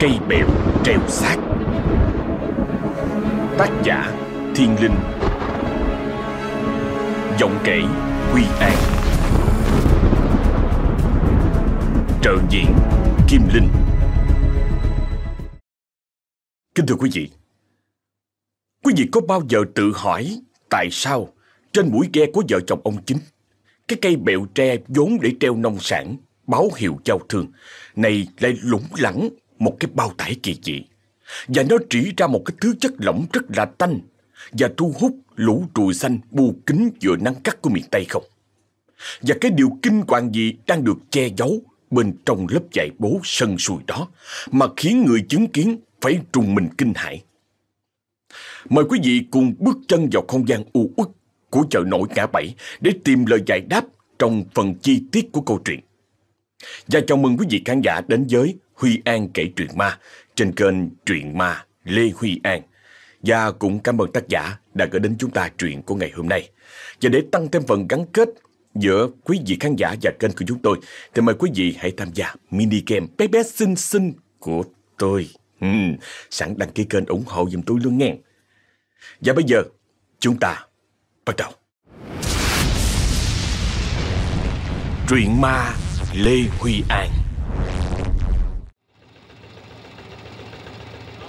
Cây bèo treo xác. Tác giả Thiên Linh. Giọng kể Huy An. Trợ diện Kim Linh. Kính thưa quý vị Quý vị có bao giờ tự hỏi Tại sao trên mũi ghe của vợ chồng ông chính, Cái cây bẹo tre vốn để treo nông sản Báo hiệu giao thương. Này lại lủng lẳng một cái bao tải kỳ dị. Và nó chỉ ra một cái thứ chất lỏng rất là tanh Và thu hút lũ trùi xanh bu kính giữa nắng cắt của miền Tây không? Và cái điều kinh hoàng gì đang được che giấu bên trong lớp dạy bố sân sùi đó Mà khiến người chứng kiến phải trùng mình kinh hãi? Mời quý vị cùng bước chân vào không gian u uất của chợ nổi ngã bảy để tìm lời giải đáp trong phần chi tiết của câu chuyện. Và chào mừng quý vị khán giả đến với Huy An kể truyện ma trên kênh Truyện Ma Lê Huy An. Và cũng cảm ơn tác giả đã gửi đến chúng ta truyện của ngày hôm nay. Và để tăng thêm phần gắn kết giữa quý vị khán giả và kênh của chúng tôi, thì mời quý vị hãy tham gia mini game bé bé xinh xinh của tôi. Ừ, sẵn đăng ký kênh ủng hộ giùm tôi luôn nghe. Và bây giờ, chúng ta bắt đầu. Truyện ma Lê Huy An.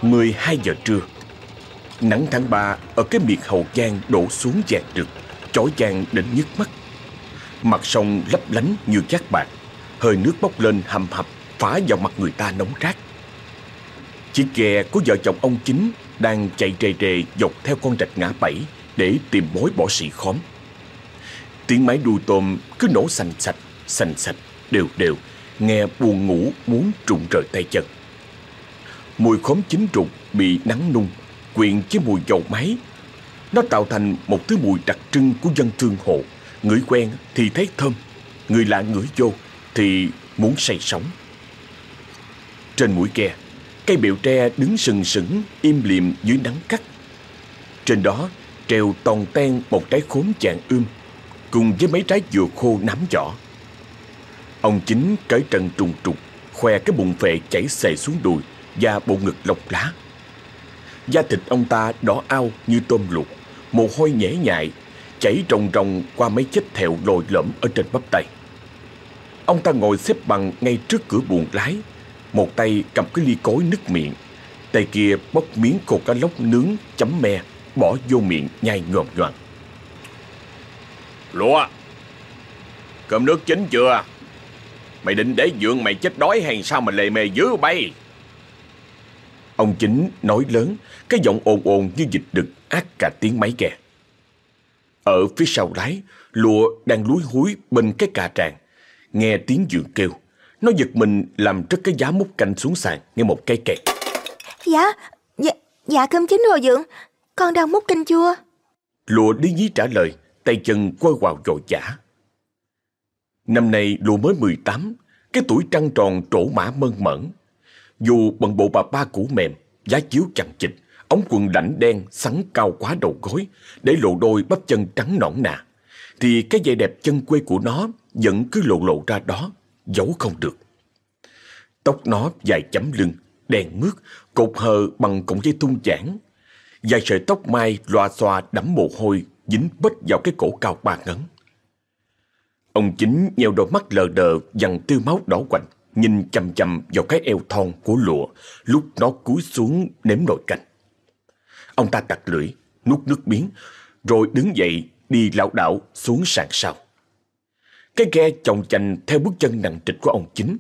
12 giờ trưa Nắng tháng 3 ở cái miệt hậu giang đổ xuống vàng rực Chói chang đến nhức mắt. Mặt sông lấp lánh như cát bạc Hơi nước bốc lên hầm hập Phá vào mặt người ta nóng rát. Chiếc ghe của vợ chồng ông chính Đang chạy rề rề dọc theo con rạch ngã bảy Để tìm mối bỏ sĩ khóm. Tiếng máy đuôi tôm cứ nổ sành sạch Sành sạch, đều đều, Nghe buồn ngủ muốn trụng rời tay chân. Mùi khóm chín rụng bị nắng nung, Quyện với mùi dầu máy. Nó tạo thành một thứ mùi đặc trưng của dân thương hộ. Người quen thì thấy thơm, Người lạ ngửi vô thì muốn say sóng. Trên mũi ghe Cây biểu tre đứng sừng sững Im liềm dưới nắng cắt. Trên đó, treo toàn ten một trái khốn chạng ươm, Cùng với mấy trái dừa khô nắm vỏ Ông chính cởi trần trùng trục, Khoe cái bụng phệ chảy xệ xuống đùi Và bộ ngực lọc lá. Da thịt ông ta đỏ ao như tôm luộc, Mồ hôi nhễ nhại, Chảy ròng ròng qua mấy vết thẹo lồi lõm ở trên bắp tay. Ông ta ngồi xếp bằng ngay trước cửa buồng lái, Một tay cầm cái ly cối nứt miệng, Tay kia bóc miếng cột cá lóc nướng chấm me, Bỏ vô miệng nhai ngòm nhoàn lúa Cơm nước chín chưa? Mày định để dượng mày chết đói hay sao mà lề mề dữ bay? Ông chính nói lớn Cái giọng ồn ồn như dịch đực ác cả tiếng máy ghe Ở phía sau lái Lụa đang lúi húi bên cái cà tràn Nghe tiếng dượng kêu. Nó giật mình làm rớt cái giá múc canh xuống sàn Nghe một cây kẹt. Dạ, dạ, dạ cơm chín rồi dượng Con đang múc canh chua Lụa đi dí trả lời Tay chân quơ quào dội dã Năm nay lụa mới 18 Cái tuổi trăng tròn trổ mã mơn mởn. Dù bận bộ bà ba cũ mềm, Giá chiếu chằng chịch Ống quần đảnh đen sắn cao quá đầu gối, Để lộ đôi bắp chân trắng nõn nà, Thì cái vẻ đẹp chân quê của nó Vẫn cứ lộ lộ ra đó, Giấu không được. Tóc nó dài chấm lưng đen mướt, Cột hờ bằng cọng dây thun chản Dài sợi tóc mai loa xoa đẫm mồ hôi, Dính bết vào cái cổ cao ba ngấn. Ông chính nheo đôi mắt lờ đờ dằn tiêu máu đỏ quạnh, nhìn chầm chầm vào cái eo thon của lụa lúc nó cúi xuống nếm nồi canh. Ông ta tặc lưỡi, nuốt nước miếng, rồi đứng dậy đi lão đảo xuống sàn sau. Cái ghe chồng chành theo bước chân nặng trịch của ông chính.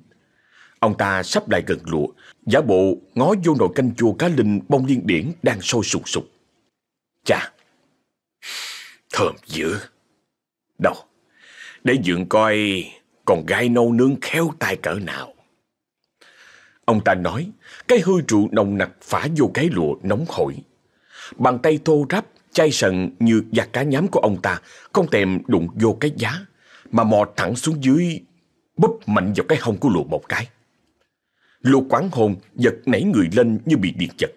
Ông ta sắp lại gần lụa, giả bộ ngó vô nồi canh chua cá linh bông liên điển đang sôi sụt sụt. Chà, thơm dữ. Đâu, để dượng coi con gái nấu nướng khéo tay cỡ nào. Ông ta nói, cái hơi rượu nồng nặc phả vô cái lụa nóng hổi. Bàn tay thô ráp, chai sần như giặt cá nhám của ông ta, không thèm đụng vô cái giá, mà mò thẳng xuống dưới, búp mạnh vào cái hông của lụa một cái. Lụa quán hồn giật nảy người lên như bị điện giật.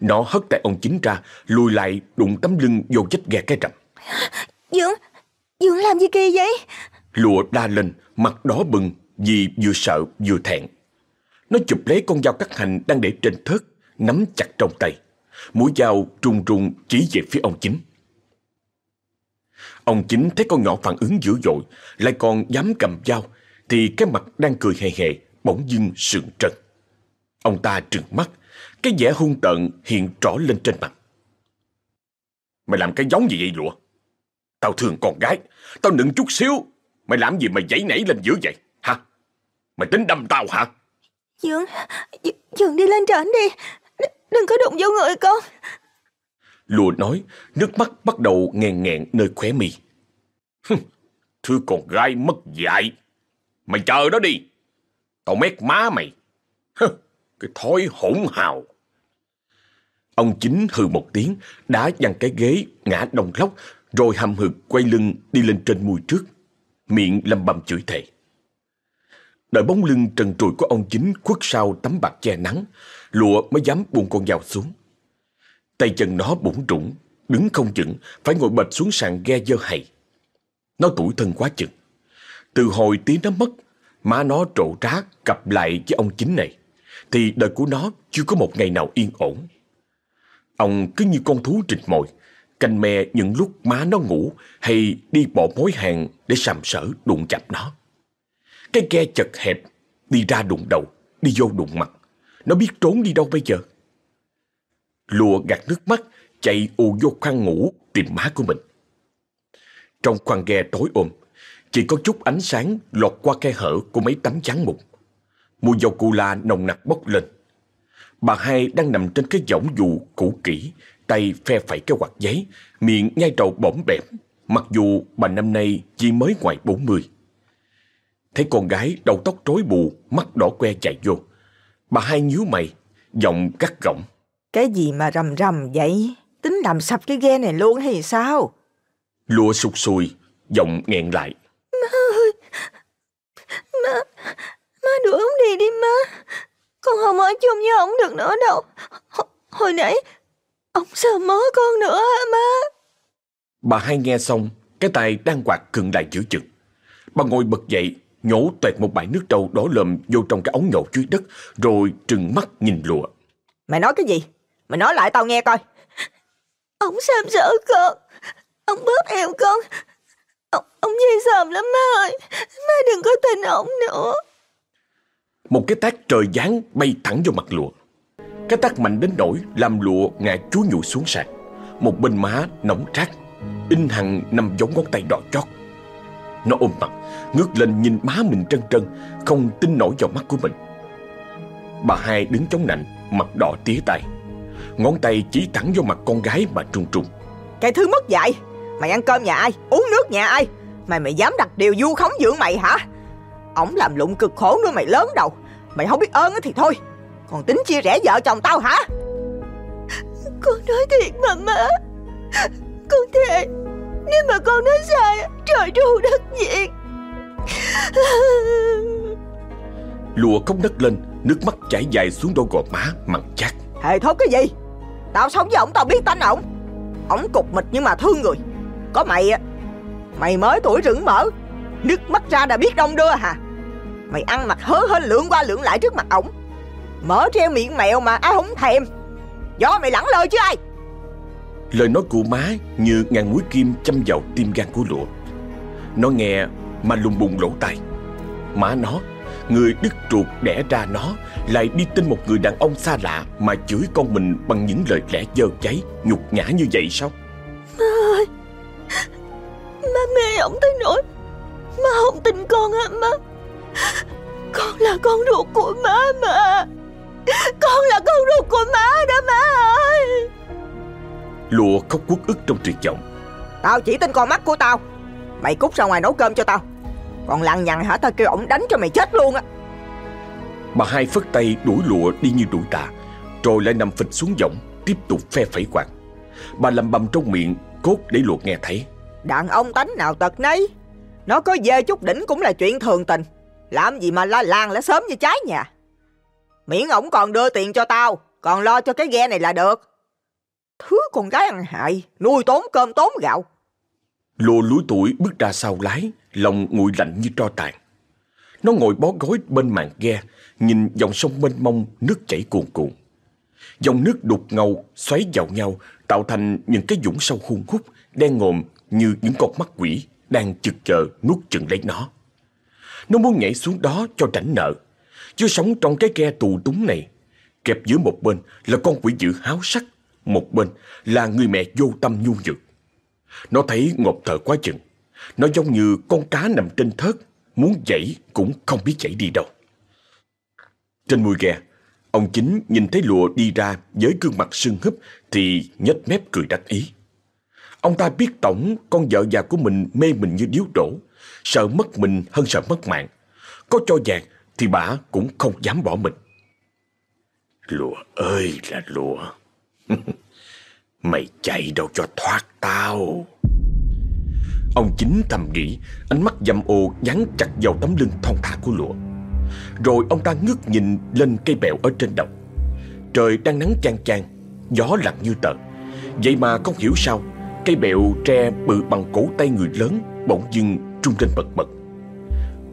Nó hất tay ông chính ra, lùi lại đụng tấm lưng vô chết ghe cái rầm. Dượng, Dượng làm gì kỳ vậy? Lụa đa lên, mặt đỏ bừng vì vừa sợ vừa thẹn. Nó chụp lấy con dao cắt hành đang để trên thớt, nắm chặt trong tay. Mũi dao run run chỉ về phía ông chính. Ông chính thấy con nhỏ phản ứng dữ dội, lại còn dám cầm dao, thì cái mặt đang cười hề hề, bỗng dưng sượng trần Ông ta trừng mắt, cái vẻ hung tợn hiện rõ lên trên mặt. Mày làm cái giống gì vậy lụa? Tao thương con gái, tao nựng chút xíu. Mày làm gì mà giấy nảy lên dữ vậy, hả? Mày tính đâm tao hả? Dượng, Dượng đi lên trển đi. D đừng có đụng vô người con. Lùa nói, nước mắt bắt đầu nghẹn nghẹn nơi khóe mi. Thưa con gái mất dạy. Mày chờ đó đi. Tao mét má mày. Cái thói hỗn hào. Ông chính hừ một tiếng, đã dằn cái ghế, ngã đồng lóc, rồi hầm hực quay lưng đi lên trên mùi trước. Miệng lầm bầm chửi thề. Đợi bóng lưng trần trụi của ông chính khuất sau tấm bạc che nắng, lụa mới dám buông con dao xuống. Tay chân nó bủng rủng, đứng không chững, phải ngồi bệt xuống sàn ghe dơ hầy. Nó tuổi thân quá chừng. Từ hồi tiếng nó mất, má nó trộ trá cặp lại với ông chính này, thì đời của nó chưa có một ngày nào yên ổn. Ông cứ như con thú trịch mồi, canh me những lúc má nó ngủ hay đi bỏ mối hàng để sàm sỡ đụng chạm nó. Cái ghe chật hẹp, đi ra đụng đầu, đi vô đụng mặt. Nó biết trốn đi đâu bây giờ? Lùa gạt nước mắt, chạy ù vô khoang ngủ tìm má của mình. Trong khoang ghe tối ôm, chỉ có chút ánh sáng lọt qua khe hở của mấy tấm chắn mục. Mùi dầu cù la nồng nặc bốc lên. Bà hai đang nằm trên cái võng dù cũ kỹ, tay phe phẩy cái quạt giấy, miệng nhai trầu bỏng bẹp, mặc dù bà năm nay chỉ mới ngoài 40. Thấy con gái đầu tóc rối bù, mắt đỏ que chạy vô. Bà hai nhíu mày, giọng gắt gỏng. Cái gì mà rầm rầm vậy? Tính làm sập cái ghe này luôn hay sao? Lùa sụt sùi, giọng nghẹn lại. Má ơi! Má! Má đuổi ông đi đi má! Con không ở chung với ông được nữa đâu. H hồi nãy, ông sờ mó con nữa hả má? Bà hai nghe xong, cái tay đang quạt cưng lại giữa chừng. Bà ngồi bật dậy, nhổ tuẹt một bãi nước trâu đỏ lợm vô trong cái ống nhậu dưới đất, rồi trừng mắt nhìn lụa. Mày nói cái gì? Mày nói lại tao nghe coi. Ông sàm sỡ con. Ông bóp eo con. Ông, ông dây sòm lắm má ơi. Má đừng có tin ông nữa. Một cái tác trời giáng bay thẳng vô mặt lụa. Cái tác mạnh đến nỗi làm lụa ngã chúa nhụ xuống sàn. Một bên má nóng rát, in hằng nằm giống ngón tay đỏ chót. Nó ôm mặt, ngước lên nhìn má mình trân trân, không tin nổi vào mắt của mình. Bà hai đứng chống nạnh, mặt đỏ tía tay. Ngón tay chỉ thẳng vô mặt con gái mà trung trung. Cái thứ mất dạy. Mày ăn cơm nhà ai? Uống nước nhà ai? Mày mày dám đặt điều du khống dưỡng mày hả? Ổng làm lụng cực khổ nuôi mày lớn đầu. Mày không biết ơn thì thôi. Còn tính chia rẽ vợ chồng tao hả? Con nói thiệt mà má. Con thề. Nếu mà con nói sai, trời tru đất diệt. Lùa khóc nấc lên, nước mắt chảy dài xuống đôi gò má mặn chát. Hề thốt cái gì? Tao sống với ổng tao biết tánh ổng. Ổng cục mịch nhưng mà thương người. Có mày á, mày mới tuổi rừng mở, nước mắt ra đã biết đông đưa hả? Mày ăn mặc hớ hên lượn qua lượn lại trước mặt ổng. Mở treo miệng mèo mà ai không thèm. Do mày lẳng lơ chứ ai? Lời nói của má như ngàn mũi kim châm vào tim gan của lụa. Nó nghe mà lùng bùng lỗ tai. Má nó, người đứt ruột đẻ ra nó, lại đi tin một người đàn ông xa lạ mà chửi con mình bằng những lời lẽ dơ cháy, nhục nhã như vậy sao? Má ơi, má mê ổng tới nỗi má không tin con hả má? Con là con ruột của má mà. Con là con ruột của má đó má ơi. Lụa khóc quất ức trong tuyệt vọng. Tao chỉ tin con mắt của tao. Mày cút ra ngoài nấu cơm cho tao. Còn lằng nhằng hả tao kêu ổng đánh cho mày chết luôn á. Bà hai phất tay đuổi lụa đi như đuổi tà, rồi lại nằm phịch xuống giọng, tiếp tục phe phẩy quạt. Bà lầm bầm trong miệng, cốt để lụa nghe thấy. Đàn ông tánh nào tật nấy. Nó có dê chút đỉnh cũng là chuyện thường tình. Làm gì mà la làng lá sớm như trái nhà. Miễn ổng còn đưa tiền cho tao, còn lo cho cái ghe này là được. Thứ con gái ăn hại, nuôi tốn cơm tốn gạo. Lô lúi tuổi bước ra sau lái, lòng nguội lạnh như tro tàn. Nó ngồi bó gối bên màn ghe, nhìn dòng sông mênh mông nước chảy cuồn cuộn. Dòng nước đục ngầu xoáy vào nhau tạo thành những cái dũng sâu hun hút đen ngòm như những con mắt quỷ đang chực chờ nuốt chừng lấy nó. Nó muốn nhảy xuống đó cho tránh nợ. Chứ sống trong cái ghe tù túng này, kẹp giữa một bên là con quỷ dữ háo sắc, một bên là người mẹ vô tâm nhu nhược. Nó thấy ngột thở quá chừng. Nó giống như con cá nằm trên thớt, muốn dậy cũng không biết dậy đi đâu. Trên mui ghe, ông chính nhìn thấy lụa đi ra với gương mặt sưng húp thì nhếch mép cười đắc ý. Ông ta biết tổng con vợ già của mình mê mình như điếu đổ, sợ mất mình hơn sợ mất mạng. Có cho vàng thì bà cũng không dám bỏ mình. Lụa ơi là lụa, mày chạy đâu cho thoát tao. Ông chính thầm nghĩ, ánh mắt dâm ô dán chặt vào tấm lưng thon thả của lụa. Rồi ông ta ngước nhìn lên cây bèo ở trên đồng. Trời đang nắng chang chang, gió lặng như tờ. Vậy mà không hiểu sao, cây bèo tre bự bằng cổ tay người lớn bỗng dưng trung lên bật bật.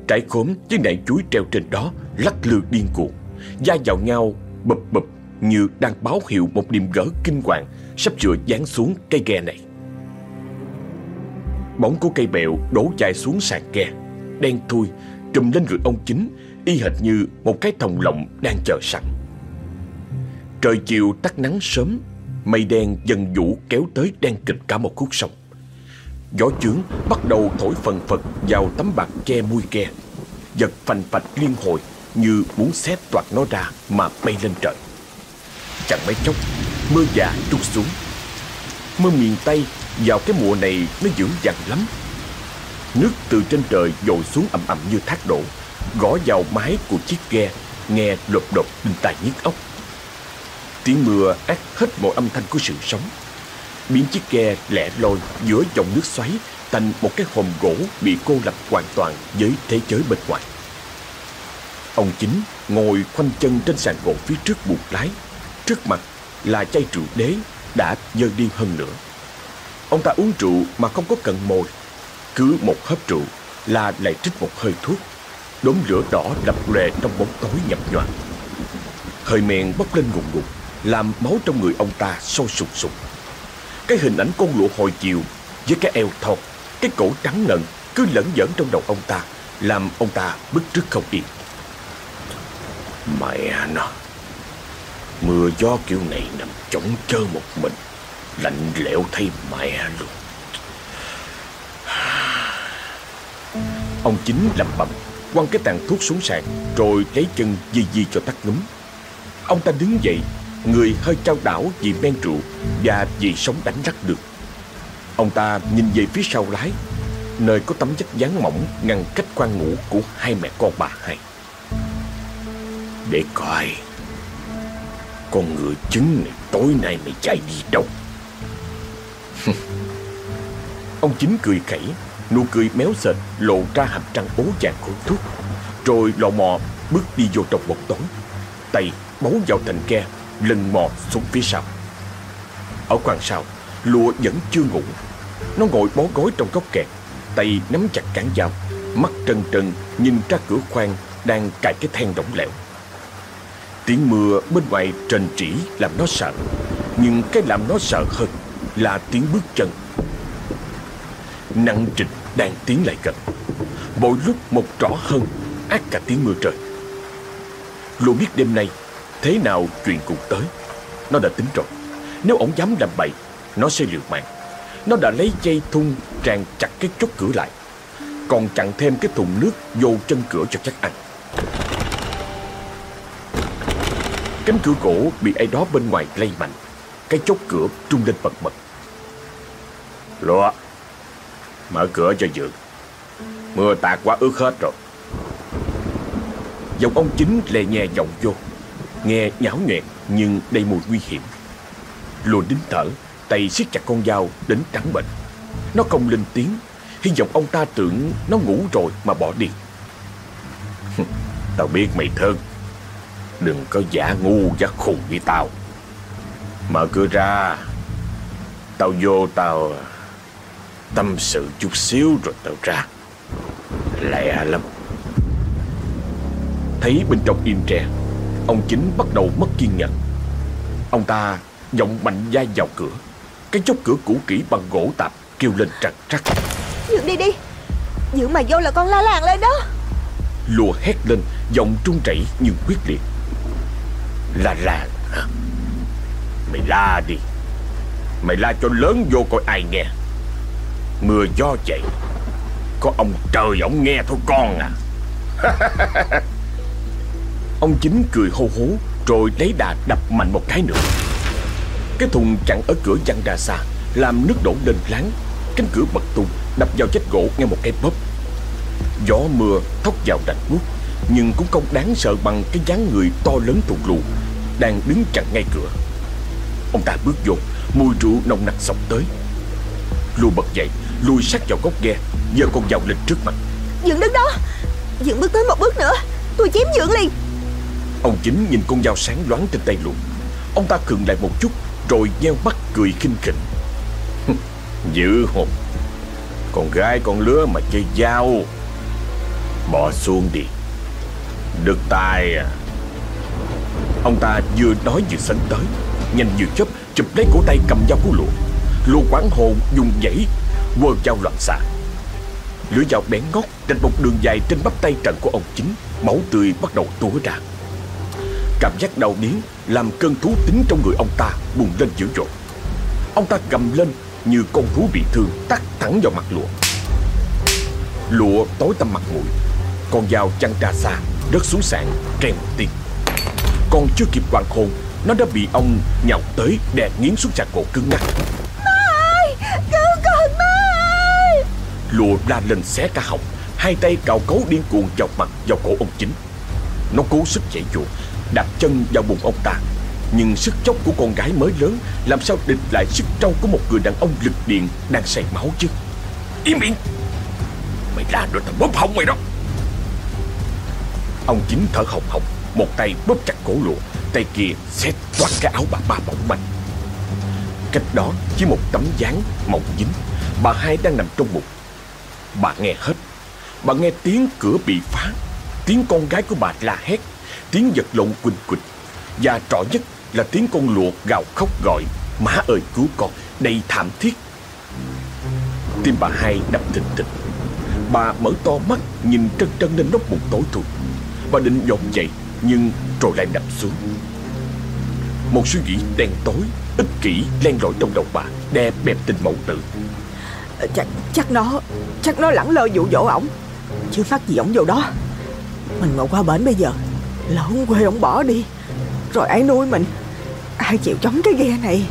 Trái khóm với nải chuối treo trên đó lắc lư điên cuồng, da vào nhau bập bập như đang báo hiệu một điểm gỡ kinh hoàng sắp sửa giáng xuống cây ghe này. Bóng của cây bèo đổ dài xuống sàn ghe, đen thui, trùm lên người ông chính, y hệt như một cái thòng lọng đang chờ sẵn. Trời chiều tắt nắng sớm, mây đen dần vũ kéo tới đen kịch cả một khúc sông. Gió chướng bắt đầu thổi phần phật vào tấm bạc che mui ke giật phành phạch liên hồi như muốn xé toạc nó ra mà bay lên trời. Chẳng mấy chốc, mưa già trút xuống. Mưa miền Tây vào cái mùa này nó dữ dằn lắm Nước từ trên trời dội xuống ầm ầm như thác đổ Gõ vào mái của chiếc ghe Nghe lột đột đinh tai nhức óc Tiếng mưa át hết mọi âm thanh của sự sống Biến chiếc ghe lẻ loi giữa dòng nước xoáy Thành một cái hòm gỗ bị cô lập hoàn toàn với thế giới bên ngoài. Ông chính ngồi khoanh chân trên sàn gỗ phía trước buồng lái. Trước mặt là chai rượu đế đã dơ đi hơn nữa. Ông ta uống rượu mà không có cần mồi. Cứ một hớp rượu là lại trích một hơi thuốc. Đốm lửa đỏ lập lòe trong bóng tối nhập nhòa Hơi men bốc lên ngùng ngục Làm máu trong người ông ta sôi sục sục cái hình ảnh con lụa hồi chiều Với cái eo thon, Cái cổ trắng ngần Cứ lẫn dẫn trong đầu ông ta, Làm ông ta bức trước không yên. Mẹ nó, Mưa gió kiểu này nằm chống chơ một mình, Lạnh lẽo thay mẹ luôn. Ông chính lầm bầm Quăng cái tàn thuốc xuống sàn, Rồi lấy chân di di cho tắt ngấm Ông ta đứng dậy Người hơi trao đảo vì men rượu Và vì sống đánh rắc được. Ông ta nhìn về phía sau lái, Nơi có tấm vách dán mỏng Ngăn cách quan ngủ của hai mẹ con bà hai. Để coi, Con ngựa chứng này tối nay mày chạy đi đâu? Ông chính cười khẩy, Nụ cười méo sệt lộ ra hàm răng ố vàng khối thuốc, Rồi lò mò bước đi vô trong bóng tối Tay bấu vào thành ke Lần mò xuống phía sau. Ở quan sau Lụa vẫn chưa ngủ. Nó ngồi bó gối trong góc kẹt, Tay nắm chặt cán dao, Mắt trần trần nhìn ra cửa khoang Đang cài cái then đổng lẻo. Tiếng mưa bên ngoài trần trĩ làm nó sợ, Nhưng cái làm nó sợ hơn là tiếng bước chân. Năng trịch đang tiến lại gần. Mỗi lúc một rõ hơn, Ác cả tiếng mưa trời. Lũ biết đêm nay Thế nào chuyện cũng tới? Nó đã tính rồi. Nếu ổng dám làm bậy, Nó sẽ liều mạng. Nó đã lấy dây thun tràn chặt cái chốt cửa lại. Còn chặn thêm cái thùng nước Vô chân cửa cho chắc ăn. Cánh cửa gỗ bị ai đó bên ngoài lay mạnh. Cái chốt cửa trung lên bật bật Lụa, Mở cửa cho dượng Mưa tạt quá ướt hết rồi. Giọng ông chính lè nhẹ giọng vô. Nghe nháo nhoẹt nhưng đầy mùi nguy hiểm. Lùa đính thở, Tay siết chặt con dao, đến trắng bệnh Nó không lên tiếng, Hy vọng ông ta tưởng nó ngủ rồi mà bỏ đi. Tao biết mày thương Đừng có giả ngu giả khùng với tao. Mở cửa ra. Tao vô tao Tâm sự chút xíu rồi tao ra. Lẹ lắm. Thấy bên trong im tre Ông chính bắt đầu mất kiên nhẫn. Ông ta giọng mạnh dai vào cửa. Cái chốt cửa cũ kỹ bằng gỗ tạp Kêu lên trật trắc. Dượng đi đi. Dượng mà vô là con la làng lên đó. Lùa hét lên Giọng trung chảy nhưng quyết liệt. La làng Mày la đi. Mày la cho lớn vô coi ai nghe. Mưa gió chạy. Có ông trời ông nghe thôi con à Ông chính cười hô hố, Rồi lấy đà đập mạnh một cái nữa. Cái thùng chặn ở cửa văng ra xa, Làm nước đổ lên láng. Cánh cửa bật tung, Đập vào chết gỗ nghe một cái bóp. Gió mưa thốc vào đành buốt Nhưng cũng không đáng sợ bằng cái dáng người to lớn thùng lù Đang đứng chặn ngay cửa. Ông ta bước vô, Mùi rượu nồng nặc sọc tới. Lùi bật dậy, Lùi sát vào góc ghe Giờ con dao lên trước mặt. Dượng đứng đó, Dượng bước tới một bước nữa, Tôi chém Dượng liền. Ông chính nhìn con dao sáng loáng trên tay luôn. Ông ta khựng lại một chút, Rồi nheo mắt cười khinh khỉnh. Dữ hồn. Con gái con lứa mà chơi dao. Bỏ xuống đi. Được tài à. Ông ta vừa nói vừa sấn tới, Nhanh như chớp, chụp lấy cổ tay cầm dao của lụa. Lụa quán hồn dùng dãy, Quơ dao loạn xạ. Lưỡi dao bén ngót Rạch một đường dài trên bắp tay trận của ông chính, Máu tươi bắt đầu túa ra. Cảm giác đau điếng Làm cơn thú tính trong người ông ta bùng lên dữ dội. Ông ta cầm lên Như con thú bị thương Tắt thẳng vào mặt lụa. Lụa tối tăm mặt mũi Con dao chăn ra xa Rớt xuống sàn kèm tiếng Còn chưa kịp hoàn hồn Nó đã bị ông nhào tới Đè nghiến xuống sàn cổ cứng ngắc. Má ơi Cứu con má ơi Lùa la lên xé cả họng Hai tay cào cấu điên cuồng chọc mặt vào cổ ông chính. Nó cố sức chạy dụ Đạp chân vào bụng ông ta. Nhưng sức chốc của con gái mới lớn, Làm sao địch lại sức trâu của một người đàn ông lực điện Đang say máu chứ? Im miệng Mày la rồi tao bóp hỏng mày đó! Ông chính thở hồng hộc, Một tay bóp chặt cổ lụa, Tay kia xé toát cái áo bà ba mỏng manh Cách đó chỉ một tấm dáng mỏng dính, Bà hai đang nằm trong bụng. Bà nghe hết. Bà nghe tiếng cửa bị phá, Tiếng con gái của bà la hét. Tiếng vật lộn quỳnh quỳnh. Và rõ nhất là tiếng con lụa gào khóc gọi Má ơi cứu con Đầy thảm thiết. Tim bà hai đập thình thịch. Bà mở to mắt Nhìn trân trân lên nóc bụng tối thui. Bà định dọn dậy Nhưng rồi lại nằm xuống. Một suy nghĩ đen tối Ích kỷ len lỏi trong đầu bà Đè bẹp tình mẫu tử. Ờ, chắc, chắc nó Chắc nó lẳng lơ dụ dỗ ổng. Chưa phát gì ổng vô đó. Mình mà qua bển bây giờ. Là ông quê ổng bỏ đi. Rồi ai nuôi mình? Ai chịu chống cái ghe này?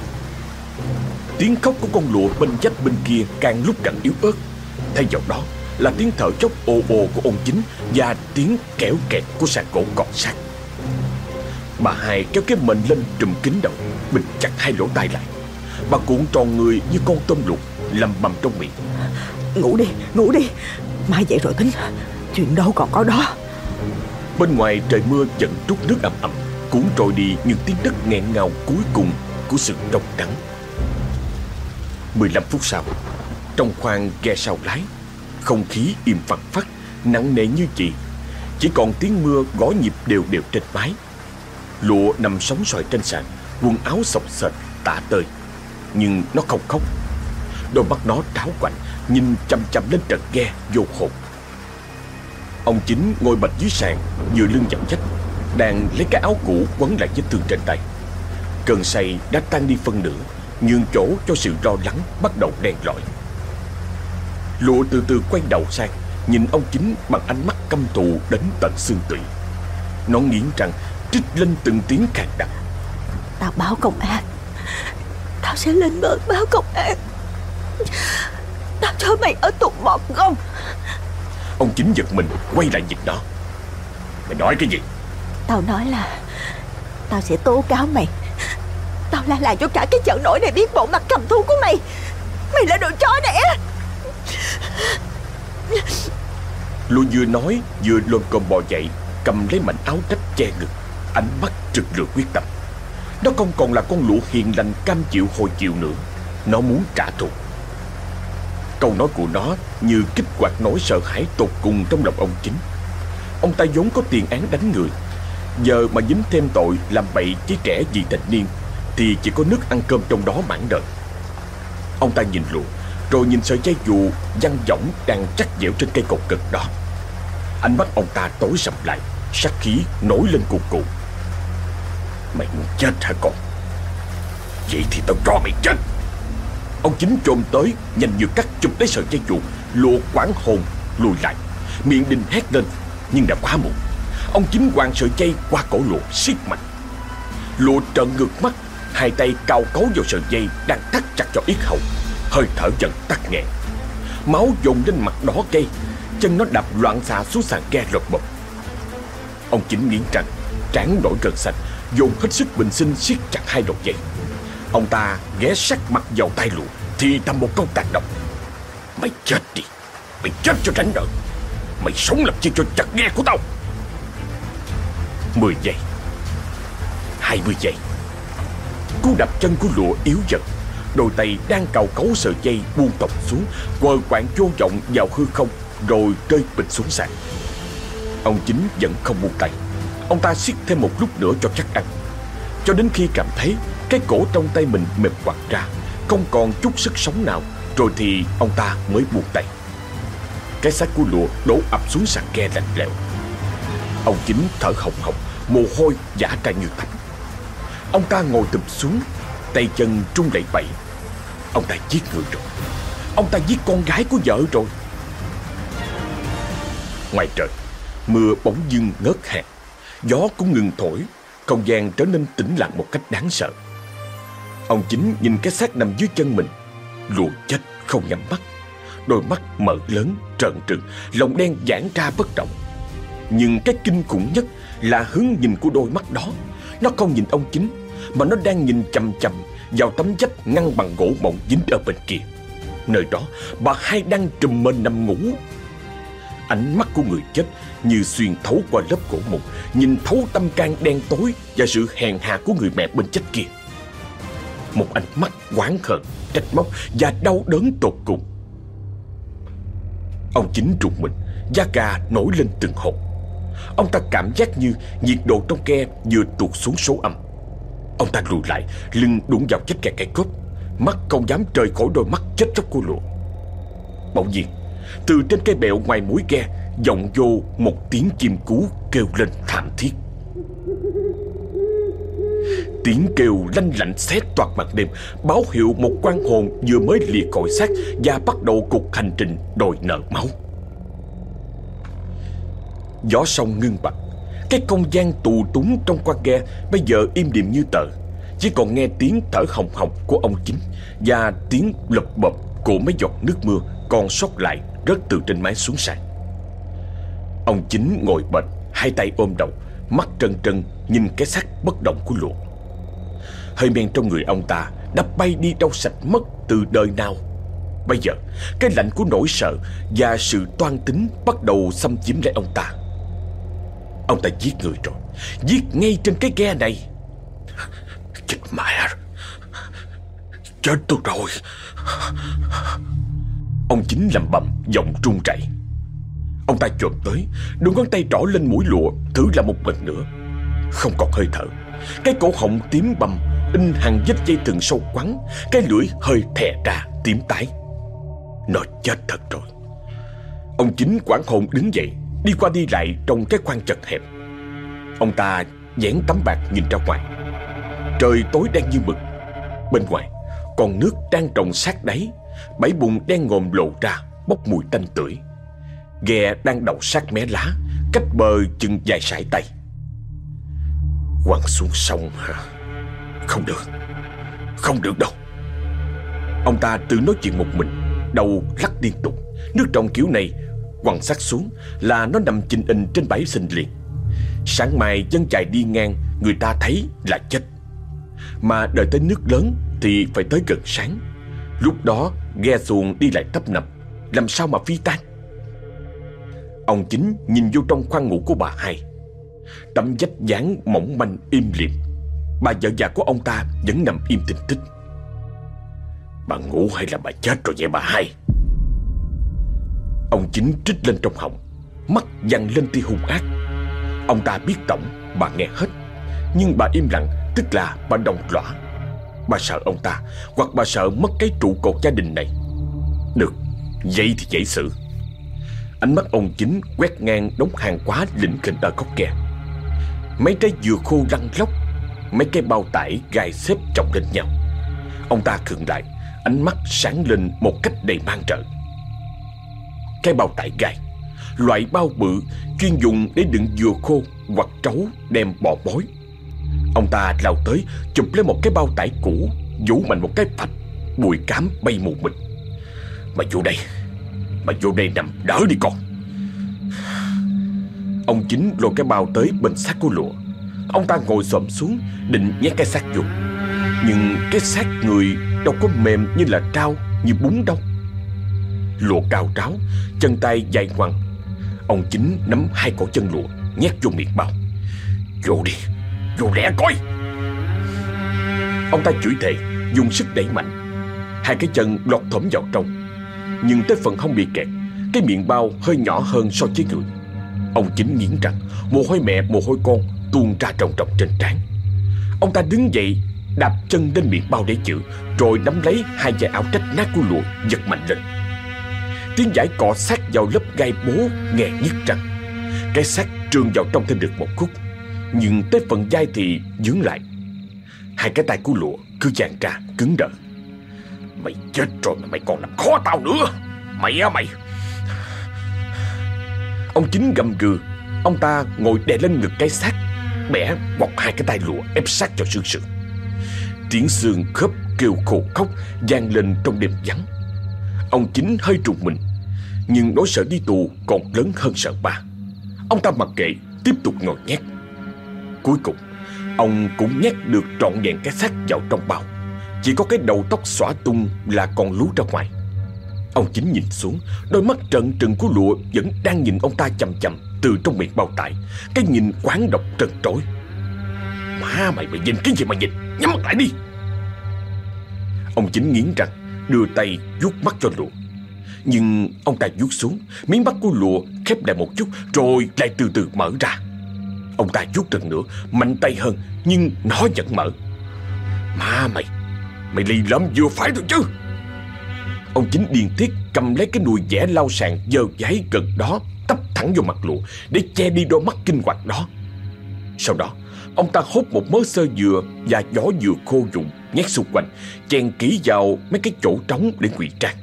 Tiếng khóc của con lụa bên dách bên kia càng lúc càng yếu ớt. Thay vào đó là tiếng thở chốc ồ ồ của ông chính Và tiếng kéo kẹt của sàn cổ cọt sắt Bà hai kéo cái mền lên trùm kín đầu Bịt chặt hai lỗ tai lại. Bà cuộn tròn người như con tôm luộc Lầm bầm trong miệng. Ngủ đi, ngủ đi. Mai dậy rồi tính Chuyện đâu còn có đó Bên ngoài trời mưa vẫn trút nước ầm ầm, Cuốn trôi đi những tiếng đất nghẹn ngào cuối cùng Của sự độc trắng 15 phút sau, Trong khoang ghe sau lái, Không khí im phăng phắc, Nặng nề như chị. Chỉ còn tiếng mưa gõ nhịp đều đều trên mái. Lụa nằm sóng xoài trên sàn, Quần áo sọc sệt, tả tơi. Nhưng nó không khóc. Đôi mắt nó tráo quạnh, Nhìn chăm chăm lên trận ghe vô hồn. Ông chính ngồi bạch dưới sàn, Vừa lưng dặn dách Đang lấy cái áo cũ quấn lại vết thương trên tay. Cơn say đã tan đi phân nửa, Nhường chỗ cho sự lo lắng bắt đầu đen lỏi Lụa từ từ quay đầu sang, Nhìn ông chính bằng ánh mắt căm thù đến tận xương tủy. Nó nghiến răng, trích lên từng tiếng càng đặc. Tao báo công an. Tao sẽ lên bờ báo công an. Tao cho mày ở tù mọt không Ông chính giật mình quay lại nhìn nó. Mày nói cái gì? Tao nói là Tao sẽ tố cáo mày. Tao la làng cho cả cái chợ nổi này biết bộ mặt cầm thú của mày. Mày là đồ chó đẻ. Lụa vừa nói vừa lồm cồm bò dậy Cầm lấy mảnh áo rách che ngực. Ánh mắt trực lửa quyết tâm. Nó không còn là con lụa hiền lành cam chịu hồi chịu nữa. Nó muốn trả thù Câu nói của nó như kích hoạt nỗi sợ hãi tột cùng trong lòng ông chính. Ông ta vốn có tiền án đánh người. Giờ mà dính thêm tội làm bậy với trẻ vị thành niên, Thì chỉ có nước ăn cơm trong đó mãn đời. Ông ta nhìn luôn Rồi nhìn sợi dây dù văng võng đang chắc dẻo trên cây cột cực đó. Ánh mắt ông ta tối sầm lại, Sát khí nổi lên cuồn cuộn. Mày muốn chết hả con? Vậy thì tao cho mày chết. Ông chính trồm tới, Nhanh như cắt chụp lấy sợi dây chuột Lụa quảng hồn, lùi lại. Miệng định hét lên, Nhưng đã quá muộn. Ông chính quàng sợi dây qua cổ lụa siết mạnh. Lụa trợn ngược mắt, Hai tay cao cấu vào sợi dây Đang thắt chặt vào yết hầu. Hơi thở dần tắt nghẹn. Máu dồn lên mặt đỏ cây Chân nó đạp loạn xạ xuống sàn ga lột bột Ông chính nghiến răng, Trán nổi gân sạch Dồn hết sức bình sinh siết chặt hai đầu dây. Ông ta ghé sát mặt vào tay lụa, Thì thầm một câu tàn độc. Mày chết đi, Mày chết cho tránh nợ, Mày sống làm chi cho chặt nghe của tao. Mười giây, Hai mươi giây, Cú đập chân của lụa yếu dần, Đôi tay đang cào cấu sợi dây buông tọc xuống, Quờ quạng vô vọng vào hư không, Rồi rơi bịch xuống sàn. Ông chính vẫn không buông tay. Ông ta siết thêm một lúc nữa cho chắc ăn. Cho đến khi cảm thấy Cái cổ trong tay mình mềm quặt ra, Không còn chút sức sống nào, Rồi thì ông ta mới buông tay. Cái xác của lụa đổ ập xuống sàn ghe lạnh lẽo. Ông chính thở hồng hộc, Mồ hôi giả ra như tắm Ông ta ngồi tụp xuống, Tay chân trung lẩy bẩy Ông ta giết người rồi. Ông ta giết con gái của vợ rồi. Ngoài trời, Mưa bỗng dưng ngớt hạt Gió cũng ngừng thổi. Không gian trở nên tĩnh lặng một cách đáng sợ. Ông chính nhìn cái xác nằm dưới chân mình Lùa chết không nhắm mắt. Đôi mắt mở lớn, trợn trừng Lòng đen giãn ra bất động. Nhưng cái kinh khủng nhất Là hướng nhìn của đôi mắt đó. Nó không nhìn ông chính, Mà nó đang nhìn chầm chầm Vào tấm vách ngăn bằng gỗ mộng dính ở bên kia. Nơi đó, bà hai đang trùm mình nằm ngủ. Ánh mắt của người chết như xuyên thấu qua lớp gỗ mục, nhìn thấu tâm can đen tối và sự hèn hạ của người mẹ bên chết kia. Một ánh mắt quán hận, trách móc và đau đớn tột cùng. Ông chính trùng mình, da gà nổi lên từng hột. Ông ta cảm giác như nhiệt độ trong ke vừa tuột xuống số âm. Ông ta lùi lại, lưng đụng vào chiếc kẹt cây cốt, mắt không dám rời khỏi đôi mắt chết chóc của lụa. Bỗng nhiên, từ trên cây bẹo ngoài mũi ghe vọng vô một tiếng chim cú kêu lên thảm thiết. Tiếng kêu lanh lạnh xé toạc mặt đêm, Báo hiệu một quan hồn vừa mới lìa cõi xác Và bắt đầu cuộc hành trình đòi nợ máu. Gió sông ngưng bặt, Cái không gian tù túng trong quan ghe Bây giờ im điềm như tờ. Chỉ còn nghe tiếng thở hồng hồng của ông chính Và tiếng lập bập của mấy giọt nước mưa Còn sót lại rớt từ trên mái xuống sàn. Ông chính ngồi bệt, Hai tay ôm đầu, Mắt trân trân nhìn cái xác bất động của luộc Hơi men trong người ông ta Đã bay đi đâu sạch mất từ đời nào. Bây giờ, Cái lạnh của nỗi sợ Và sự toan tính bắt đầu xâm chiếm lấy ông ta. Ông ta giết người rồi, Giết ngay trên cái ghe này. Chết mẹ Chết tôi rồi. Ông chính lầm bầm, giọng trung chảy Ông ta chồm tới, Đưa ngón tay trỏ lên mũi lụa, Thử là một lần nữa Không còn hơi thở, Cái cổ họng tím bầm, In hàng vết dây thừng sâu quắn, Cái lưỡi hơi thè ra, tím tái. Nó chết thật rồi. Ông chính quảng hồn đứng dậy, Đi qua đi lại trong cái khoang chật hẹp. Ông ta dán tấm bạc nhìn ra ngoài. Trời tối đen như mực. Bên ngoài, còn nước đang trồng sát đáy, Bãi bùn đen ngòm lộ ra, Bốc mùi tanh tưởi. Ghe đang đậu sát mé lá, Cách bờ chừng dài sải tay. Quăng xuống sông hả? Không được Không được đâu. Ông ta tự nói chuyện một mình, Đầu lắc liên tục. Nước trong kiểu này, Quăng sát xuống là nó nằm chình in trên bãi sinh liền. Sáng mai dân chạy đi ngang, Người ta thấy là chết. Mà đợi tới nước lớn Thì phải tới gần sáng. Lúc đó, ghe xuồng đi lại tấp nập. Làm sao mà phi tan? Ông chính nhìn vô trong khoang ngủ của bà hai. Tấm vách dáng mỏng manh im liệm Bà vợ già của ông ta vẫn nằm im tình tích Bà ngủ hay là bà chết rồi vậy bà hai? Ông chính trích lên trong họng, Mắt dằn lên tia hung ác. Ông ta biết tổng bà nghe hết, Nhưng bà im lặng, Tức là bà đồng lõa. Bà sợ ông ta, Hoặc bà sợ mất cái trụ cột gia đình này. Được, Vậy thì dễ xử. Ánh mắt ông chính quét ngang đống hàng quá lình kình ở góc kè. Mấy trái dừa khô lăn lóc, Mấy cái bao tải gai xếp chồng lên nhau. Ông ta khựng lại, Ánh mắt sáng lên một cách đầy mang trợ. Cái bao tải gai Loại bao bự chuyên dùng để đựng dừa khô hoặc trấu đem bò bói. Ông ta lao tới, chụp lấy một cái bao tải cũ Vũ mạnh một cái phạch, Bụi cám bay mù mịt. Mà vô đây mà vô đây nằm đỡ đi con. Ông chính lôi cái bao tới bên xác của lụa. Ông ta ngồi xổm xuống, Định nhét cái xác vô. Nhưng cái xác người đâu có mềm như là trao, Như bún đâu. Lụa cao tráo, Chân tay dài ngoằng. Ông chính nắm hai cổ chân lụa, Nhét vô miệng bao. Vô đi, Vô lẹ coi. Ông ta chửi thề, Dùng sức đẩy mạnh. Hai cái chân lọt thỏm vào trong. Nhưng tới phần không bị kẹt, Cái miệng bao hơi nhỏ hơn so với người. Ông chính nghiến răng, Mồ hôi mẹ, mồ hôi con tuôn ra trồng trọng trên trán. Ông ta đứng dậy, Đạp chân lên miệng bao để chữ, Rồi nắm lấy hai dải áo trách nát của lụa, Giật mạnh lên. Tiếng giải cọ sát vào lớp gai bố Nghe nhức răng. Cái xác trương vào trong thêm được một khúc, Nhưng tới phần dai thì dướng lại. Hai cái tay của lụa cứ dàn ra, cứng đờ. Mày chết rồi, mà mày còn làm khó tao nữa. Mày á, mày. Ông chính gầm gừ. Ông ta ngồi đè lên ngực cái xác, Bẻ bọc hai cái tay lụa, ép sát cho xương sườn. Tiếng xương khớp kêu khổ khóc, vang lên trong đêm vắng. Ông chính hơi trùng mình, Nhưng nỗi sợ đi tù còn lớn hơn sợ ba. Ông ta mặc kệ, Tiếp tục ngồi nhét. Cuối cùng, Ông cũng nhét được trọn vẹn cái xác vào trong bao. Chỉ có cái đầu tóc xõa tung là còn lú ra ngoài. Ông chính nhìn xuống, Đôi mắt trần trừng của lụa Vẫn đang nhìn ông ta chầm chầm Từ trong miệng bao tải. Cái nhìn quán độc trần trối Má mày mày nhìn cái gì mà nhìn? Nhắm mắt lại đi. Ông chính nghiến răng, Đưa tay vuốt mắt cho lụa. Nhưng ông ta vuốt xuống Miếng mắt của lụa khép lại một chút Rồi lại từ từ mở ra. Ông ta vuốt lần nữa, Mạnh tay hơn, Nhưng nó vẫn mở. Má mày Mày lì lắm, vừa phải thôi chứ. Ông chính điên tiết cầm lấy cái nùi vẽ lau sàn dơ giấy gần đó, Tấp thẳng vô mặt lụa, Để che đi đôi mắt kinh hoàng đó. Sau đó, Ông ta hút một mớ sơ dừa Và gió dừa khô rụng Nhét xung quanh, Chèn kỹ vào mấy cái chỗ trống để ngụy trang.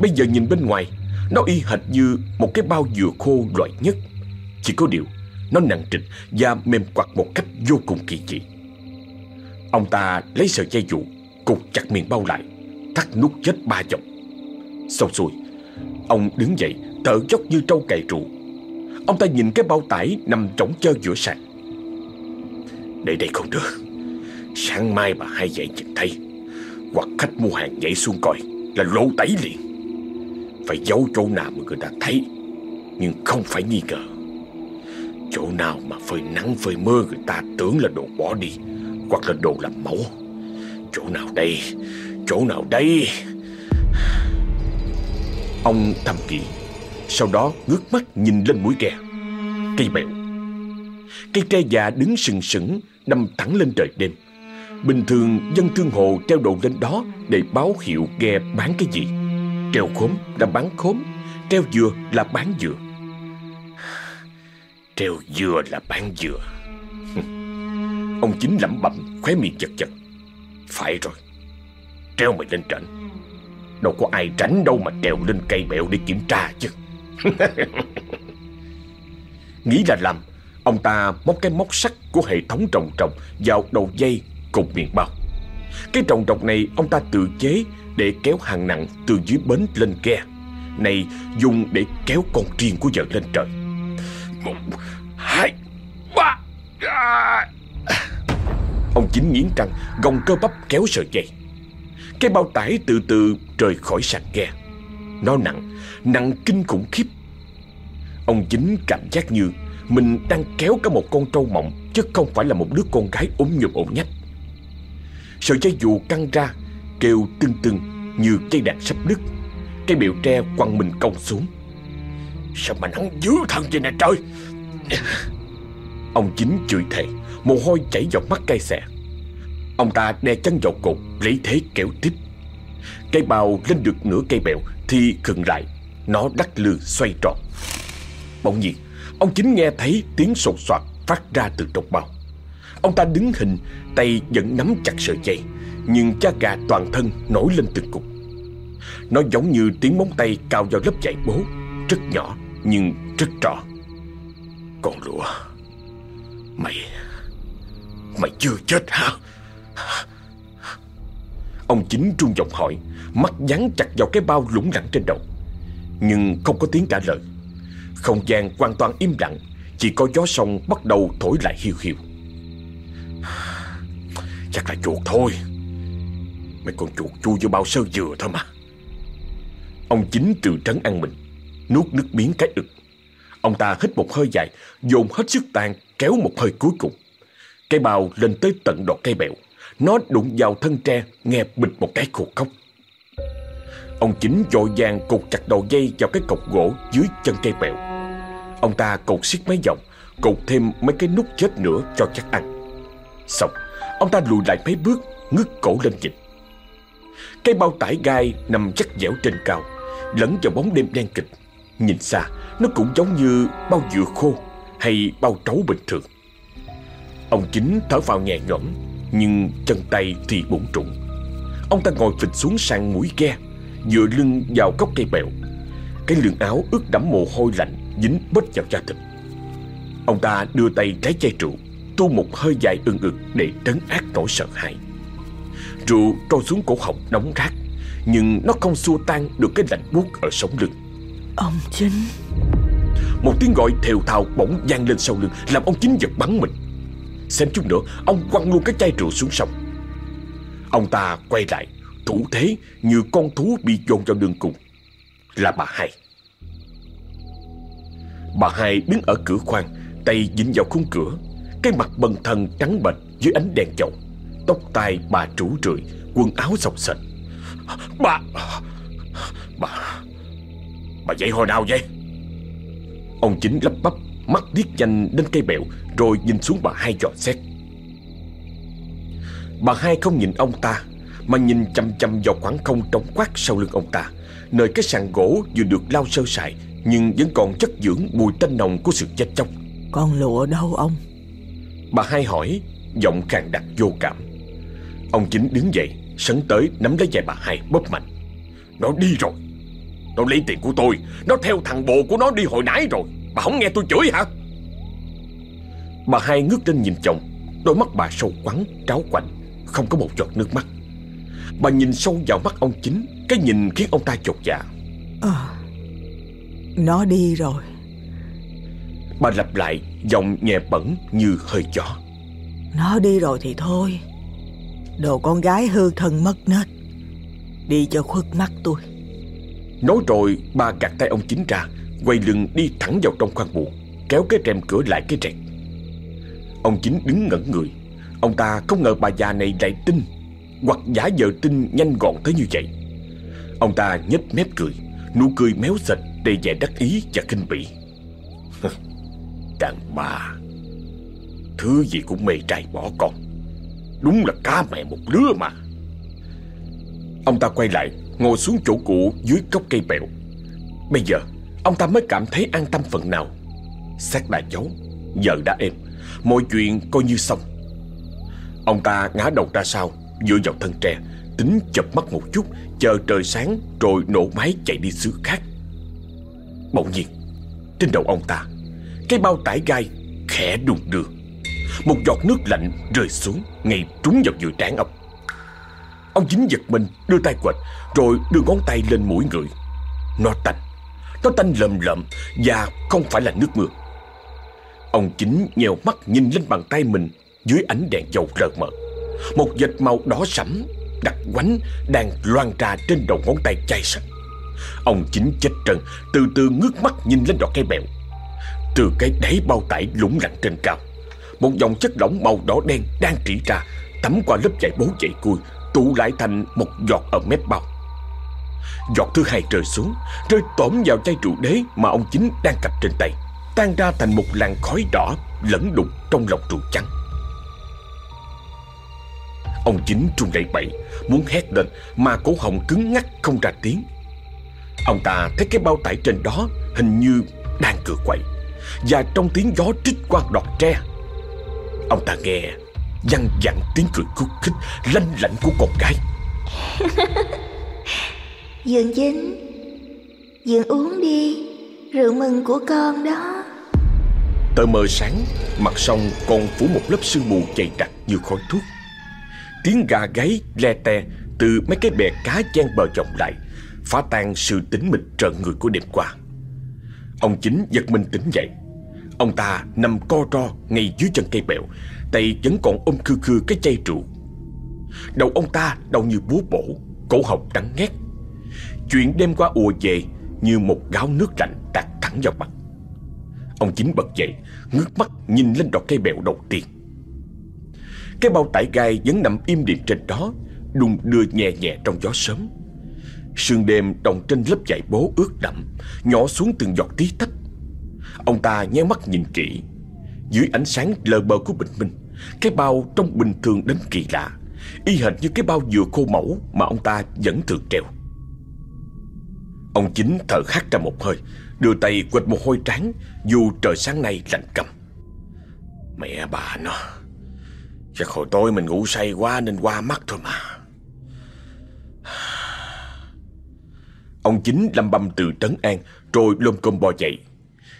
Bây giờ nhìn bên ngoài, Nó y hệt như một cái bao dừa khô loại nhất. Chỉ có điều, Nó nặng trịch và mềm quặt một cách vô cùng kỳ dị. Ông ta lấy sợi dây dụ Cục chặt miệng bao lại, Thắt nút chết ba vòng Xong xuôi, Ông đứng dậy, thở dốc như trâu cày trụ. Ông ta nhìn cái bao tải nằm trống chơ giữa sàn. Để đây không được Sáng mai bà hai dậy nhìn thấy Hoặc khách mua hàng nhảy xuống coi Là lỗ tẩy liền. Phải giấu chỗ nào mà người ta thấy, Nhưng không phải nghi ngờ. Chỗ nào mà phơi nắng phơi mưa Người ta tưởng là đồ bỏ đi hoặc là đồ làm mẫu. Chỗ nào đây? Chỗ nào đây? Ông thầm kỹ Sau đó ngước mắt nhìn lên mũi ghe Cây bẹo Cây tre già đứng sừng sững Đâm thẳng lên trời đêm. Bình thường, dân thương hồ treo đồ lên đó Để báo hiệu ghe bán cái gì. Treo khóm là bán khóm Treo dừa là bán dừa. Treo dừa là bán dừa. Ông chính lẩm bẩm khóe miệng chật chật. Phải rồi Treo mày lên trển. Đâu có ai tránh đâu mà treo lên cây bẹo để kiểm tra chứ. Nghĩ là làm Ông ta móc cái móc sắt của hệ thống trồng trồng Vào đầu dây cùng miệng bao. Cái trồng trồng này ông ta tự chế Để kéo hàng nặng từ dưới bến lên ghe. Này dùng để kéo con riêng của vợ lên trời. Một, hai, ba à. Ông chính nghiến răng, Gồng cơ bắp kéo sợi dây. Cái bao tải từ từ rời khỏi sàn ghe. Nó nặng Nặng kinh khủng khiếp. Ông chính cảm giác như Mình đang kéo cả một con trâu mộng Chứ không phải là một đứa con gái ốm nhùm ổn nhách. Sợi dây dù căng ra, Kêu tưng tưng như cây đàn sắp đứt. Cây biểu tre quăng mình cong xuống. Sao mà nắng dữ thân vậy nè trời? Ông chính chửi thề. Mồ hôi chảy dọc mắt cay xè. Ông ta đè chân vào cột, Lấy thế kéo tiếp. Cây bào lên được nửa cây bèo Thì khựng lại. Nó đắc lư xoay tròn. Bỗng nhiên, Ông chính nghe thấy tiếng sột soạt phát ra từ trong bao. Ông ta đứng hình, Tay vẫn nắm chặt sợi dây, Nhưng cha gà toàn thân nổi lên từng cục. Nó giống như tiếng móng tay cao vào lớp vải bố, Rất nhỏ nhưng rất rõ Con lụa Mày Mày chưa chết hả? Ông chính trung giọng hỏi, Mắt dán chặt vào cái bao lủng lẳng trên đầu. Nhưng không có tiếng trả lời. Không gian hoàn toàn im lặng, Chỉ có gió sông bắt đầu thổi lại hiu hiu. Chắc là chuột thôi. Mấy con chuột chui vô bao sơ dừa thôi mà. Ông chính từ trấn ăn mình, Nuốt nước miếng cái ực. Ông ta hít một hơi dài, Dồn hết sức tàn, kéo một hơi cuối cùng. Cây bào lên tới tận đọt cây bẹo, Nó đụng vào thân tre Nghe bịch một cái khổ khóc Ông chính dội vàng cột chặt đầu dây vào cái cọc gỗ dưới chân cây bẹo. Ông ta cột xiết mấy vòng Cột thêm mấy cái nút chết nữa cho chắc ăn. Xong Ông ta lùi lại mấy bước Ngước cổ lên nhìn. Cây bao tải gai nằm chắc dẻo trên cao Lẫn vào bóng đêm đen kịch. Nhìn xa Nó cũng giống như bao dừa khô Hay bao trấu bình thường. Ông chính thở vào nhẹ nhõm Nhưng chân tay thì bụng trụng Ông ta ngồi phịch xuống sàn mũi ghe Dựa lưng vào gốc cây bèo. Cái lưng áo ướt đẫm mồ hôi lạnh Dính bết vào da thịt. Ông ta đưa tay trái chai rượu Tu một hơi dài ưng ực Để trấn ác nỗi sợ hãi. Rượu trôi xuống cổ họng nóng rát Nhưng nó không xua tan được cái lạnh buốt ở sống lưng. Ông chính. Một tiếng gọi thều thào bỗng vang lên sau lưng Làm ông chính giật bắn mình Xem chút nữa, Ông quăng luôn cái chai rượu xuống sông. Ông ta quay lại, Thủ thế như con thú bị dồn vào đường cùng. Là bà hai. Bà hai đứng ở cửa khoang, Tay dính vào khung cửa. Cái mặt bần thần trắng bệch dưới ánh đèn chậu Tóc tai bà trũ rượi, Quần áo sọc sệt Bà! Bà! Bà dậy hồi nào vậy? Ông chính lắp bắp. Mắt điếc nhanh đến cây bẹo Rồi nhìn xuống bà hai dò xét. Bà hai không nhìn ông ta Mà nhìn chăm chăm vào khoảng không trống quát sau lưng ông ta Nơi cái sàn gỗ vừa được lau sơ sài Nhưng vẫn còn chất dưỡng mùi tanh nồng của sự chết chóc. Con lụa đâu ông? Bà hai hỏi Giọng càng đặc vô cảm. Ông chính đứng dậy Sấn tới nắm lấy vai bà hai bóp mạnh. Nó đi rồi. Nó lấy tiền của tôi Nó theo thằng bộ của nó đi hồi nãy rồi Bà không nghe tôi chửi hả? Bà hai ngước lên nhìn chồng Đôi mắt bà sâu quắn, tráo quạnh Không có một giọt nước mắt. Bà nhìn sâu vào mắt ông chính Cái nhìn khiến ông ta chột dạ. Ờ Nó đi rồi. Bà lặp lại Giọng nhẹ bẩn như hơi gió. Nó đi rồi thì thôi. Đồ con gái hư thân mất nết. Đi cho khuất mắt tôi. Nói rồi bà gạt tay ông chính ra Quay lưng đi thẳng vào trong khoang buồng Kéo cái rèm cửa lại cái rẹt Ông chính đứng ngẩn người. Ông ta không ngờ bà già này lại tin, Hoặc giả vờ tin nhanh gọn tới như vậy. Ông ta nhếch mép cười, Nụ cười méo sệt đầy vẻ đắc ý và kinh bỉ. Đàn bà, Thứ gì cũng mê trai bỏ con. Đúng là cá mẹ một lứa mà. Ông ta quay lại, Ngồi xuống chỗ cũ dưới gốc cây bẹo Bây giờ Ông ta mới cảm thấy an tâm phần nào. Xác đã giấu Giờ đã êm. Mọi chuyện coi như xong. Ông ta ngã đầu ra sau, Dựa vào thân tre, Tính chập mắt một chút, Chờ trời sáng Rồi nổ máy chạy đi xứ khác. Bỗng nhiên, Trên đầu ông ta, Cái bao tải gai khẽ đùng đưa. Một giọt nước lạnh rơi xuống Ngay trúng vào giữa trán ông. Ông dính giật mình, đưa tay quệt, Rồi đưa ngón tay lên mũi người. Nó tanh nó tanh lợm lợm Và không phải là nước mưa. Ông chính nhèo mắt nhìn lên bàn tay mình Dưới ánh đèn dầu rờ mờ. Một vệt màu đỏ sẫm Đặc quánh đang loan ra trên đầu ngón tay chai sạch Ông chính chết trần, Từ từ ngước mắt nhìn lên đọt cây bèo. Từ cái đáy bao tải lủng lặng trên cao, Một dòng chất lỏng màu đỏ đen đang trĩ ra, Tắm qua lớp vải bố dậy cui, Tụ lại thành một giọt ở mép bao. Giọt thứ hai rơi xuống, Rơi tổm vào chai rượu đế Mà ông chính đang cầm trên tay, Tan ra thành một làn khói đỏ Lẫn đục trong lọc rượu trắng. Ông chính trung đẩy bậy, Muốn hét lên Mà cổ họng cứng ngắc không ra tiếng. Ông ta thấy cái bao tải trên đó Hình như đang cựa quậy, Và trong tiếng gió trích qua đọt tre, Ông ta nghe Văng vẳng tiếng cười khúc khích Lanh lảnh của con gái. Dượng chính. Dượng uống đi. Rượu mừng của con đó. Tờ mờ sáng, Mặt sông còn phủ một lớp sương mù dày đặc như khói thuốc. Tiếng gà gáy le te Từ mấy cái bè cá chen bờ chồng lại, Phá tan sự tĩnh mịch trợn người của đêm qua. Ông chính giật mình tỉnh dậy. Ông ta nằm co ro ngay dưới chân cây bẹo Tay vẫn còn ôm khư khư cái chai rượu. Đầu ông ta đau như búa bổ, Cổ họng đắng ngắt Chuyện đêm qua ùa về Như một gáo nước lạnh tạt thẳng vào mặt Ông chính bật dậy, Ngước mắt nhìn lên đọt cây bẹo đầu tiên. Cái bao tải gai vẫn nằm im điện trên đó, Đùng đưa nhẹ nhẹ trong gió sớm. Sương đêm đồng trên lớp vải bố ướt đậm Nhỏ xuống từng giọt tí tách. Ông ta nhéo mắt nhìn kỹ. Dưới ánh sáng lờ bờ của bình minh, Cái bao trông bình thường đến kỳ lạ, Y hệt như cái bao dừa khô mẫu Mà ông ta vẫn thường treo. Ông chính thở khát ra một hơi, Đưa tay quệt một hôi tráng Dù trời sáng nay lạnh cầm. Mẹ bà nó, Chắc hồi tối mình ngủ say quá Nên qua mắt thôi mà. Ông chính lâm băm từ trấn an, Rồi lôm cơm bò dậy.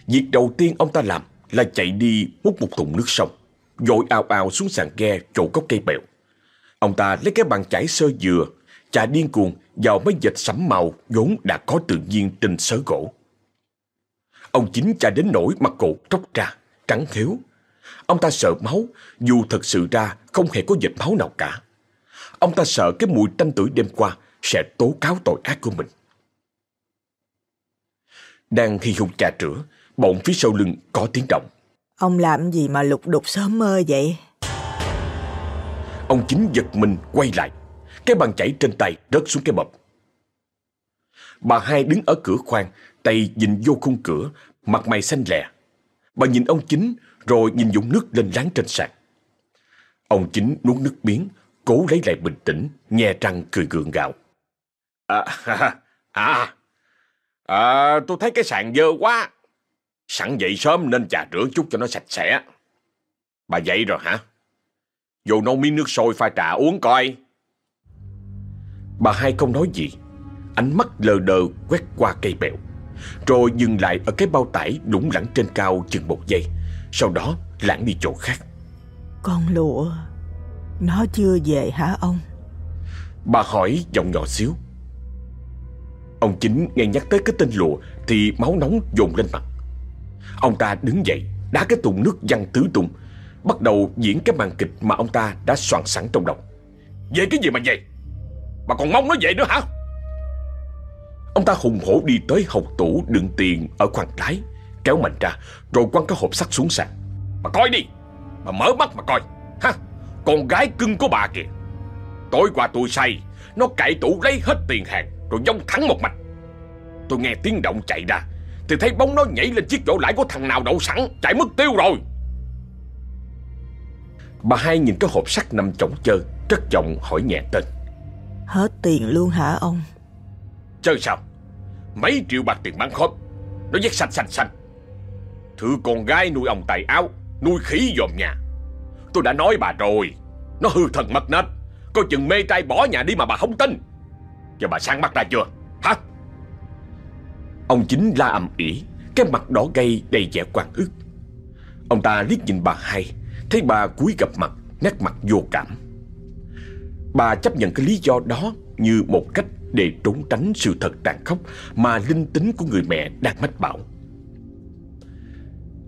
Việc đầu tiên ông ta làm Là chạy đi múc một thùng nước sông Rồi ào ào xuống sàn ghe chỗ gốc cây bèo. Ông ta lấy cái bàn chải sơ dừa Chà điên cuồng vào mấy dịch sẫm màu vốn đã có tự nhiên trên sớ gỗ. Ông chính chà đến nỗi mặt cổ tróc ra, trắng thiếu. Ông ta sợ máu, dù thật sự ra không hề có dịch máu nào cả. Ông ta sợ cái mùi tanh tuổi đêm qua sẽ tố cáo tội ác của mình. Đang khi hùng trà rửa, bỗng phía sau lưng có tiếng động. Ông làm gì mà lục đục sớm mơ vậy? Ông chính giật mình quay lại. Cái bàn chảy trên tay rớt xuống cái bập. Bà hai đứng ở cửa khoang, tay nhìn vô khung cửa, mặt mày xanh lè. Bà nhìn ông chính, rồi nhìn dũng nước lên láng trên sàn. Ông chính nuốt nước miếng, cố lấy lại bình tĩnh, nghe răng cười gượng gạo. À, à, à, tôi thấy cái sàn dơ quá. Sẵn dậy sớm nên trà rửa chút cho nó sạch sẽ. Bà dậy rồi hả? Vô nấu miếng nước sôi pha trà uống coi. Bà hai không nói gì. Ánh mắt lờ đờ quét qua cây bèo Rồi dừng lại ở cái bao tải lủng lẳng trên cao chừng một giây. Sau đó lãng đi chỗ khác. Con lụa Nó chưa về hả ông? Bà hỏi giọng nhỏ xíu. Ông chính nghe nhắc tới cái tên lụa Thì máu nóng dồn lên mặt. Ông ta đứng dậy Đá cái tùng nước văng tứ tung Bắt đầu diễn cái màn kịch mà ông ta đã soạn sẵn trong đầu. Về cái gì mà về Bà còn mong nó vậy nữa hả? Ông ta hùng hổ đi tới hộc tủ đựng tiền ở khoang lái, Kéo mạnh ra, Rồi quăng cái hộp sắt xuống sàn. Bà coi đi Bà mở mắt mà coi. Ha, Con gái cưng của bà kìa. Tối qua tôi say, Nó cậy tủ lấy hết tiền hàng, Rồi dông thắng một mạch. Tôi nghe tiếng động chạy ra, Thì thấy bóng nó nhảy lên chiếc chỗ lãi của thằng nào đậu sẵn, Chạy mất tiêu rồi. Bà hai nhìn cái hộp sắt nằm chổng chơ Cất giọng hỏi nhẹ tên. Hết tiền luôn hả ông? Chơi sao? Mấy triệu bạc tiền bán khốp Nó vét xanh xanh xanh. Thứ con gái nuôi ông tài áo, Nuôi khí dòm nhà. Tôi đã nói bà rồi, Nó hư thần mất nết. Coi chừng mê trai bỏ nhà đi mà bà không tin. Giờ bà sang mắt ra chưa? Hả? Ông chính la ầm ỉ Cái mặt đỏ gay đầy vẻ quan ức. Ông ta liếc nhìn bà hai Thấy bà cúi gặp mặt, Nét mặt vô cảm. Bà chấp nhận cái lý do đó Như một cách để trốn tránh sự thật tàn khốc Mà linh tính của người mẹ đang mách bảo.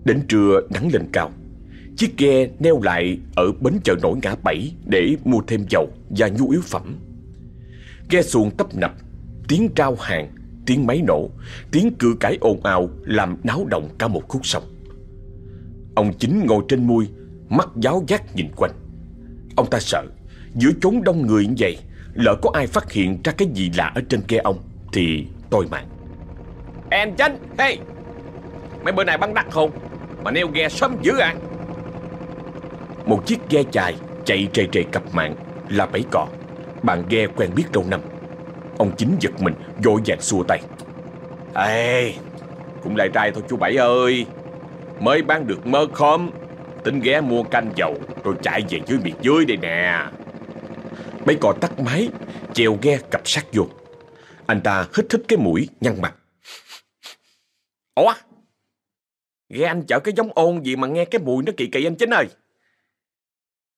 Đến trưa nắng lên cao, Chiếc ghe neo lại ở bến chợ nổi ngã bảy Để mua thêm dầu và nhu yếu phẩm. Ghe xuồng tấp nập, Tiếng trao hàng, Tiếng máy nổ, Tiếng cự cãi ồn ào Làm náo động cả một khúc sông. Ông chính ngồi trên mui, Mắt giáo giác nhìn quanh. Ông ta sợ Giữa chốn đông người như vậy Lỡ có ai phát hiện ra cái gì lạ ở trên ghe ông thì tôi mạng. Anh Chinh, hey, mấy bữa nay bắn đắt không? Mà neo ghe sớm dữ à? Một chiếc ghe chài chạy trề trề cặp mạng là bẫy cò. Bạn ghe quen biết lâu năm. Ông chính giật mình, vội vàng xua tay. Ê, cũng lại trai thôi chú Bảy ơi. Mới bán được mơ khóm, tính ghé mua canh dầu rồi chạy về dưới miệt dưới đây nè. Mấy cò tắt máy, chèo ghe cặp sát vô. Anh ta hít hít cái mũi, nhăn mặt. Ủa? Ghe anh chở cái giống ôn gì mà nghe cái mùi nó kỳ kỳ anh Chính ơi.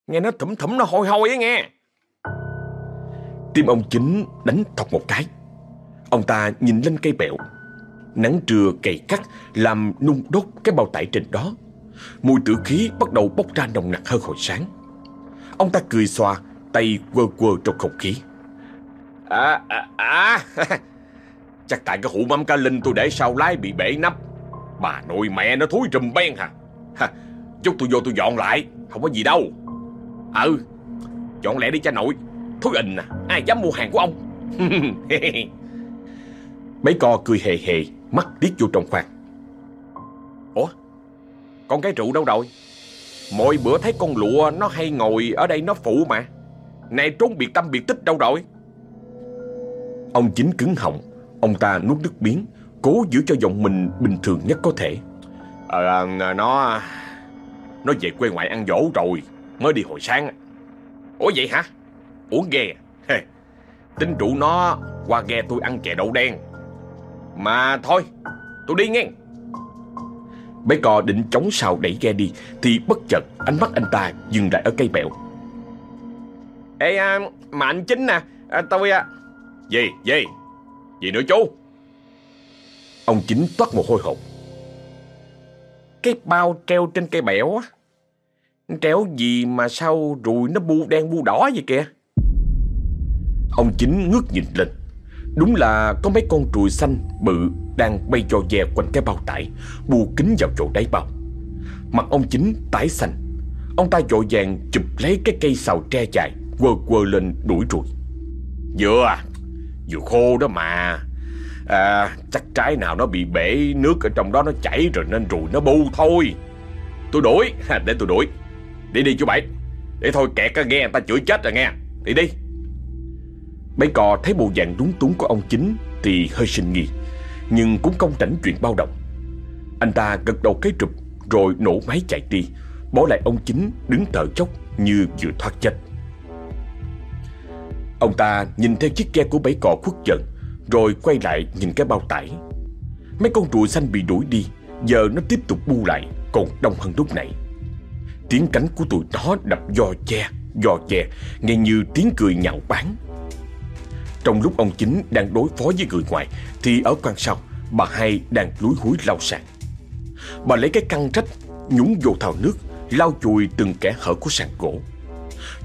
Nghe nó thủm thủm nó hôi hôi á nghe. Tim ông chính đánh thọc một cái. Ông ta nhìn lên cây bẹo. Nắng trưa cày cắt làm nung đốt cái bao tải trên đó. Mùi tử khí bắt đầu bốc ra nồng nặc hơn hồi sáng. Ông ta cười xòa, tay quơ quơ trong không khí. À, à, à. Chắc tại cái hũ mắm cá linh tôi để sau lái bị bể nắp. Bà nội mẹ nó thối rùm ben hả? Ha, chút tôi vô tôi dọn lại, không có gì đâu. Ừ, dọn lẹ đi cha nội. thối ình à, ai dám mua hàng của ông? Mấy co cười hề hề, mắt liếc vô trong khoang. Ủa, con cái rượu đâu rồi? Mỗi bữa thấy con lụa nó hay ngồi ở đây nó phụ mà. Này trốn biệt tâm biệt tích đâu rồi? Ông chính cứng họng, ông ta nuốt nước miếng, cố giữ cho giọng mình bình thường nhất có thể. Ờ, nó... Nó về quê ngoại ăn dỗ rồi, mới đi hồi sáng. Ủa vậy hả? Uống ghe à? Tính rủ nó qua ghe tôi ăn chè đậu đen. Mà thôi, tôi đi nghe. Bé cò định chống sào đẩy ghe đi Thì bất chợt ánh mắt anh ta dừng lại ở cây bẹo Ê à, mà anh chính nè. À, Tôi à... Gì gì? Gì nữa chú? Ông chính toát một hôi hộp Cái bao treo trên cây bẹo á. Treo gì mà sao rùi nó bu đen bu đỏ vậy kìa? Ông chính ngước nhìn lên. Đúng là có mấy con ruồi xanh bự đang bay cho dè quanh cái bao tải, bù kính vào chỗ đáy bao. Mặt ông chính tái xanh. Ông ta vội vàng chụp lấy cái cây xào tre dài, quơ quơ lên đuổi ruồi. Vừa Dừa vừa khô đó mà. À, chắc trái nào nó bị bể nước ở trong đó nó chảy rồi nên ruồi nó bu thôi. Tôi đuổi, để tôi đuổi. Đi đi chú Bảy. Để thôi kẹt cái nghe người ta chửi chết rồi nghe. Đi đi. Bảy cò thấy bộ dạng đúng túng của ông chính thì hơi sinh nghi, nhưng cũng không tránh chuyện bao động. Anh ta gật đầu cái trục rồi nổ máy chạy đi, bỏ lại ông chính đứng thở chốc như vừa thoát chết. Ông ta nhìn theo chiếc ghe của bẫy cò khuất dần, rồi quay lại nhìn cái bao tải. Mấy con rùa xanh bị đuổi đi, giờ nó tiếp tục bu lại, còn đông hơn lúc nãy. Tiếng cánh của tụi nó đập do che, dò che, nghe như tiếng cười nhạo báng. Trong lúc ông chính đang đối phó với người ngoài Thì ở quan sau Bà hai đang lúi húi lau sàn Bà lấy cái căng trách Nhúng vô thào nước Lau chùi từng kẻ hở của sàn gỗ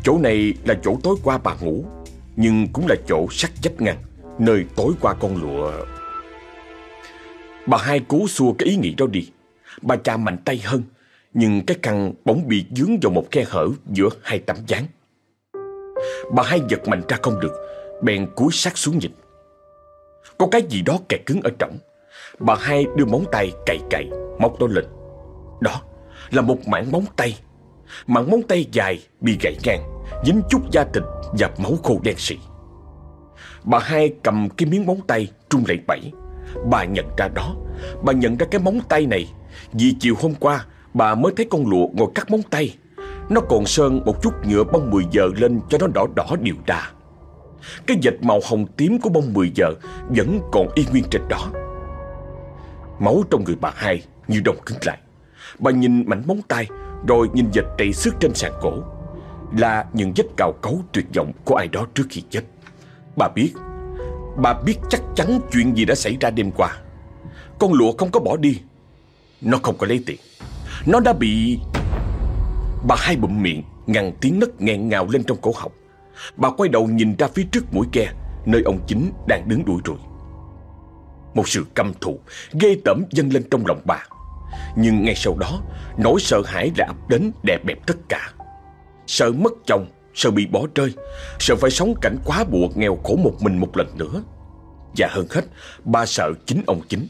Chỗ này là chỗ tối qua bà ngủ nhưng cũng là chỗ sắt vách ngang, Nơi tối qua con lụa Bà hai cố xua cái ý nghĩ đó đi Bà cha mạnh tay hơn Nhưng cái căn bỗng bị dướng vào một khe hở Giữa hai tấm dáng Bà hai giật mạnh ra không được bèn cúi sát xuống nhìn. Có cái gì đó kẹt cứng ở trong. Bà hai đưa móng tay cày cày, móc nó lên. Đó là một mảng móng tay. Mảng móng tay dài bị gãy ngang, dính chút da thịt và máu khô đen sì. Bà hai cầm cái miếng móng tay trung lệ bảy. Bà nhận ra đó, bà nhận ra cái móng tay này vì chiều hôm qua bà mới thấy con lụa ngồi cắt móng tay. Nó còn sơn một chút nhựa bông 10 giờ lên cho nó đỏ đỏ điều đà. Cái dệt màu hồng tím của bông 10 giờ Vẫn còn y nguyên trên đó Máu trong người bà hai Như đông cứng lại Bà nhìn mảnh móng tay Rồi nhìn dệt trầy xước trên sàn cổ là những vết cào cấu tuyệt vọng Của ai đó trước khi chết. Bà biết Bà biết chắc chắn chuyện gì đã xảy ra đêm qua. Con lụa không có bỏ đi, Nó không có lấy tiền. Nó đã bị Bà hai bụm miệng Ngăn tiếng nấc nghẹn ngào lên trong cổ họng. Bà quay đầu nhìn ra phía trước mũi ghe Nơi ông chính đang đứng đuổi rồi. Một sự căm thù Ghê tởm dâng lên trong lòng bà. Nhưng ngay sau đó, Nỗi sợ hãi đã ập đến đè bẹp tất cả. Sợ mất chồng, Sợ bị bỏ rơi, Sợ phải sống cảnh quá buộc nghèo khổ một mình một lần nữa. Và hơn hết, Ba sợ chính ông chính.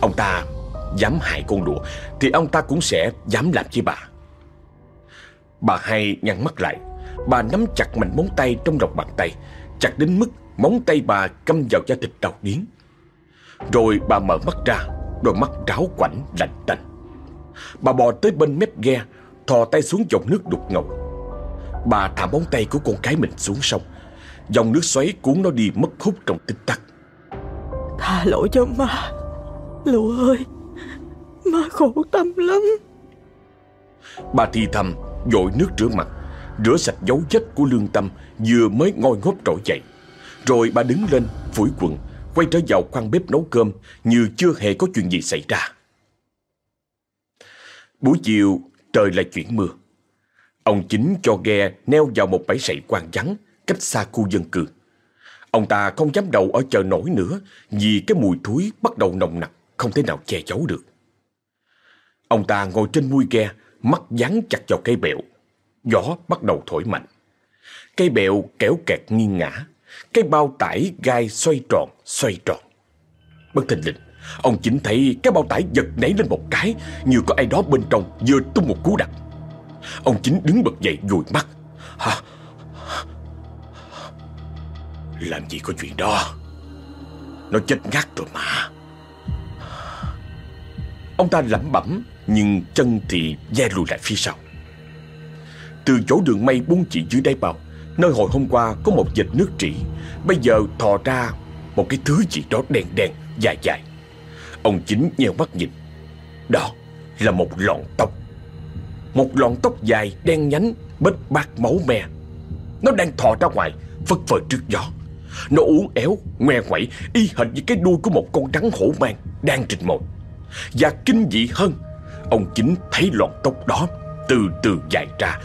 Ông ta dám hại con lụa Thì ông ta cũng sẽ dám làm với bà. Bà hai nhăn mắt lại, Bà nắm chặt mạnh móng tay trong lòng bàn tay, Chặt đến mức móng tay bà căm vào da thịt đau điến Rồi bà mở mắt ra, Đôi mắt ráo quảnh lạnh tanh. Bà bò tới bên mép ghe, Thò tay xuống dòng nước đục ngầu. Bà thả móng tay của con cái mình xuống sông. Dòng nước xoáy cuốn nó đi mất hút trong tích tắc. Tha lỗi cho má Lụa ơi. Má khổ tâm lắm. Bà thì thầm dội nước rửa mặt Rửa sạch dấu vết của lương tâm Vừa mới ngồi ngốt trỗi dậy. Rồi bà đứng lên phủi quần Quay trở vào khoang bếp nấu cơm Như chưa hề có chuyện gì xảy ra. Buổi chiều trời lại chuyển mưa Ông chính cho ghe neo vào một bãi sậy quan vắng, Cách xa khu dân cư. Ông ta không dám đậu ở chợ nổi nữa, Vì cái mùi thúi bắt đầu nồng nặc, Không thể nào che giấu được. Ông ta ngồi trên mui ghe, Mắt dán chặt vào cây bẹo. Gió bắt đầu thổi mạnh. Cây bẹo kéo kẹt nghiêng ngã cái bao tải gai xoay tròn Xoay tròn. Bất thình lình, Ông chính thấy cái bao tải giật nảy lên một cái, Như có ai đó bên trong vừa tung một cú đập Ông chính đứng bật dậy dùi mắt Hả? Làm gì có chuyện đó? Nó chết ngắt rồi mà. Ông ta lẩm bẩm Nhưng chân thì ve lùi lại phía sau. Từ chỗ đường mây buông chỉ dưới đáy bào Nơi hồi hôm qua có một vệt nước trị, Bây giờ thò ra Một cái thứ gì đó đen đen dài dài. Ông chính nheo mắt nhìn. Đó là một lọn tóc. Một lọn tóc dài đen nhánh Bết bát máu me. Nó đang thò ra ngoài Phất phơ trước gió. Nó uốn éo, ngoe quẩy Y hệt như cái đuôi của một con rắn hổ mang Đang trình mồi. Và kinh dị hơn Ông chính thấy lọn tóc đó Từ từ dài ra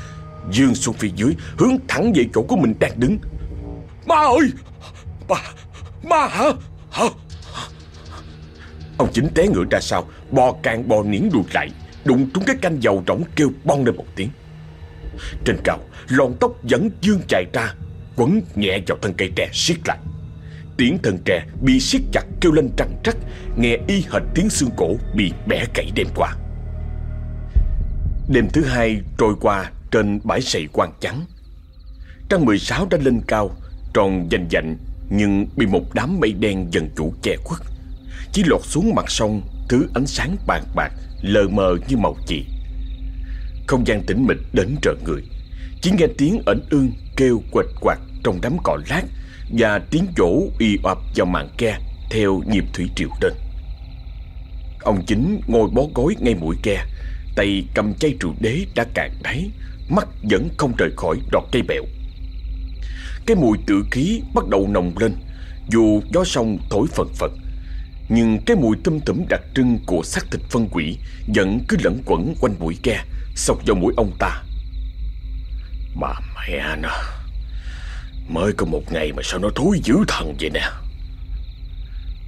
Dương xuống phía dưới Hướng thẳng về chỗ của mình đang đứng. Ma ơi! Ma Ma hả? Hả? Ông chính té ngựa ra sau Bò càng bò niễn đùi lại. Đụng trúng cái canh dầu rỗng kêu bong lên một tiếng. Trên cao Lọn tóc vẫn dương chạy ra, Quấn nhẹ vào thân cây tre siết lại. Tiếng thân tre bị siết chặt kêu lên trăng trắc, Nghe y hệt tiếng xương cổ bị bẻ gãy đêm qua. Đêm thứ hai trôi qua trên bãi sậy quang trắng. Trăng 16 đã lên cao, Tròn dành dạnh Nhưng bị một đám mây đen dần chủ che khuất. Chỉ lọt xuống mặt sông Thứ ánh sáng bàn bạc, Lờ mờ như màu chì. Không gian tĩnh mịch đến trợ người. Chỉ nghe tiếng ẩn ương kêu quệt quạt Trong đám cỏ lát Và tiếng vỗ y oạp vào màn ke Theo nhịp thủy triều lên Ông chính ngồi bó gối ngay mũi ke, Tay cầm chai trụ đế đã cạn đáy, Mắt vẫn không rời khỏi đọt cây bẹo Cái mùi tự khí bắt đầu nồng lên, Dù gió sông thổi phần phật nhưng cái mùi tôm tủm đặc trưng của xác thịt phân quỷ Vẫn cứ lẫn quẩn quanh mũi ke Sọc vào mũi ông ta. Bà mẹ nó, Mới có một ngày mà sao nó thối dữ thần vậy nè.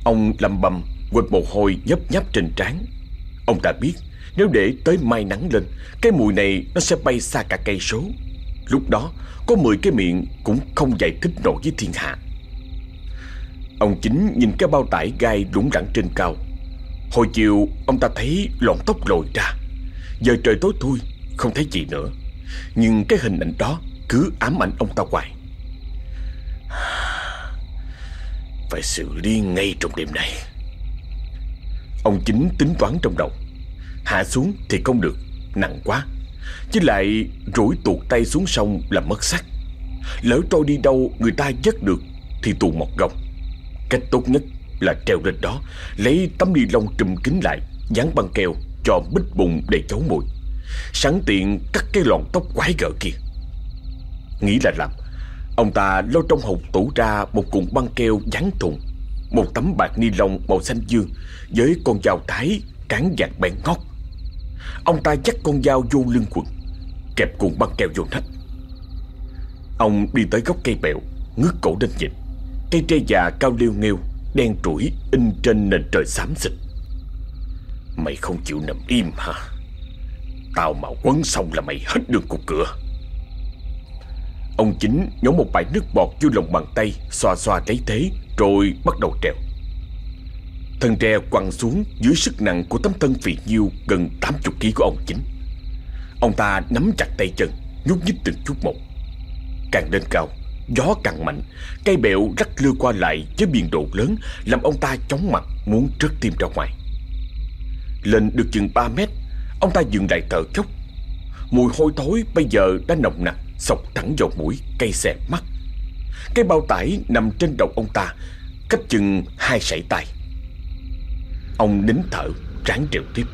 Ông lầm bầm, quệt mồ hôi nhấp nháp trên trán. Ông ta biết nếu để tới mai nắng lên, Cái mùi này nó sẽ bay xa cả cây số. Lúc đó, Có 10 cái miệng cũng không giải thích nổi với thiên hạ. Ông chính nhìn cái bao tải gai lủng rẳng trên cao. Hồi chiều, ông ta thấy lọn tóc lồi ra. Giờ trời tối thui, Không thấy gì nữa. Nhưng cái hình ảnh đó cứ ám ảnh ông ta hoài. Phải xử lý ngay trong đêm này Ông chính tính toán trong đầu. Hạ xuống thì không được, Nặng quá. Chứ lại rủi tuột tay xuống sông là mất sắc Lỡ trôi đi đâu người ta dắt được Thì tù một gồng Cách tốt nhất là treo lên đó, Lấy tấm ni lông trùm kín lại, Dán băng keo cho bít bụng để giấu mùi Sẵn tiện cắt cái lọn tóc quái gở kia. Nghĩ là làm, Ông ta lôi trong hộp tủ ra Một cuộn băng keo dán thùng, Một tấm bạc ni lông màu xanh dương Với con dao thái cán dạng bèn ngót. Ông ta dắt con dao vô lưng quần, Kẹp cuộn băng keo vô nách. Ông đi tới gốc cây bẹo Ngước cổ lên nhìn. Cây tre già cao liêu nghêu, Đen trũi, in trên nền trời xám xịt. Mày không chịu nằm im hả? Tao mà quấn xong là mày hết đường cục cửa. Ông chính nhổ một bãi nước bọt vô lòng bàn tay, Xoa xoa lấy thế, Rồi bắt đầu trèo. Thân tre quăng xuống dưới sức nặng của tấm thân phì nhiêu gần 80 kg của ông chính. Ông ta nắm chặt tay chân, Nhúc nhích từng chút một. Càng lên cao Gió càng mạnh, Cây bẹo rắc lưa qua lại với biên độ lớn, Làm ông ta chóng mặt, muốn rớt tim ra ngoài. Lên được chừng 3 mét, Ông ta dừng lại thở chốc Mùi hôi thối bây giờ đã nồng nặc, Sọc thẳng vào mũi cây xẹt mắt. Cái bao tải nằm trên đầu ông ta, Cách chừng hai sải tay. Ông nín thở, Ráng triệu tiếp.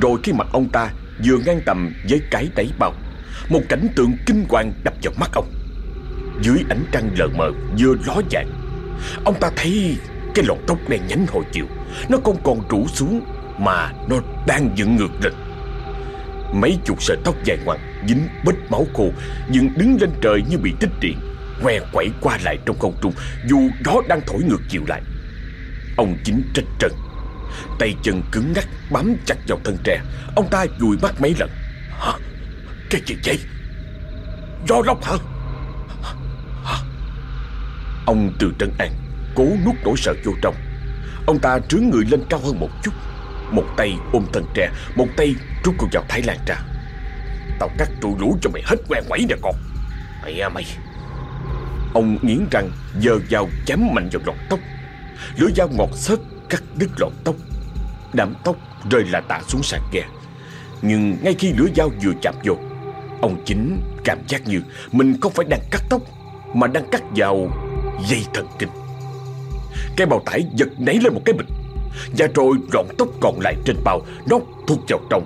Rồi khi mặt ông ta vừa ngang tầm với cái đáy bao, Một cảnh tượng kinh hoàng đập vào mắt ông. Dưới ánh trăng lờ mờ, vừa ló dạng. Ông ta thấy cái lọn tóc đen nhánh hồi chiều. Nó không còn rủ xuống Mà nó đang dựng ngược lên. Mấy chục sợi tóc dài ngoằng, Dính bết máu khô Nhưng đứng lên trời như bị tích điện, què quẩy qua lại trong không trung, Dù gió đang thổi ngược chiều lại. Ông chính trách trần. Tay chân cứng ngắc, bám chặt vào thân tre. Ông ta vùi mắt mấy lần. Hả? Cái gì vậy? Do lốc hả? Ông từ trấn an, Cố nuốt nỗi sợ vô trong. Ông ta trướng người lên cao hơn một chút. Một tay ôm thân tre, Một tay rút con dao Thái Lan ra. Tao cắt trụ lũ cho mày hết que quẩy nè con. Mày à mày. Ông nghiến răng Giờ dao chém mạnh vào lọn tóc. Lưỡi dao ngọt xớt cắt đứt lọn tóc. Đám tóc rơi là tạ xuống sàn ghe. Nhưng ngay khi lưỡi dao vừa chạm vô, Ông chính cảm giác như Mình không phải đang cắt tóc, Mà đang cắt vào dây thần kinh. Cái bao tải giật nảy lên một cái bịch Và rồi rọn tóc còn lại trên bao, Nó thụt vào trong.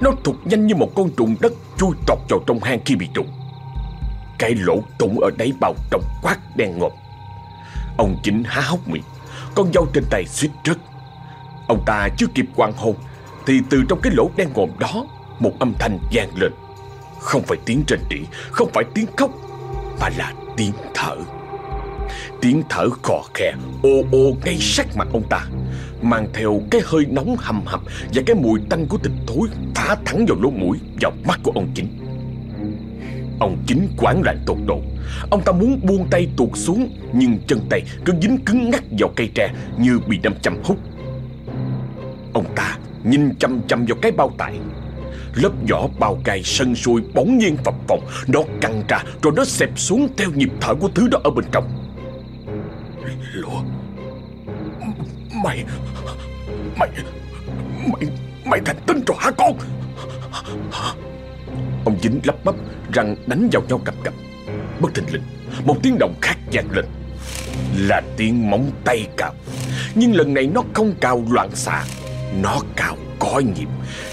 Nó thụt nhanh như một con trùng đất Chui tọt vào trong hang khi bị trùng. Cái lỗ tụng ở đáy bao trong quát đen ngộp Ông chính há hốc miệng, Con dao trên tay suýt rớt. Ông ta chưa kịp quan hồn, Thì từ trong cái lỗ đen ngòm đó, Một âm thanh vang lên. Không phải tiếng rên rỉ, Không phải tiếng khóc, Mà là tiếng thở. Tiếng thở khò khè, Ô ô ngay sát mặt ông ta, Mang theo cái hơi nóng hầm hập Và cái mùi tanh của thịt thối Phá thẳng vào lỗ mũi, Vào mắt của ông chính. Ông chính quán loạn tột độ. Ông ta muốn buông tay tuột xuống, Nhưng chân tay cứ dính cứng ngắc vào cây tre Như bị đâm châm hút. Ông ta nhìn chăm chăm vào cái bao tải. Lớp vỏ bao cay sân sùi bỗng nhiên phập phồng, Nó căng ra rồi nó xẹp xuống theo nhịp thở của thứ đó ở bên trong. Lúa Mày Mày Mày Mày thành tinh rồi hả con? Ông dính lắp bắp Răng đánh vào nhau cặp cặp. Bất thình lình, Một tiếng động khác vang lên. Là tiếng móng tay cào. Nhưng lần này nó không cào loạn xạ, Nó cào có nhịp.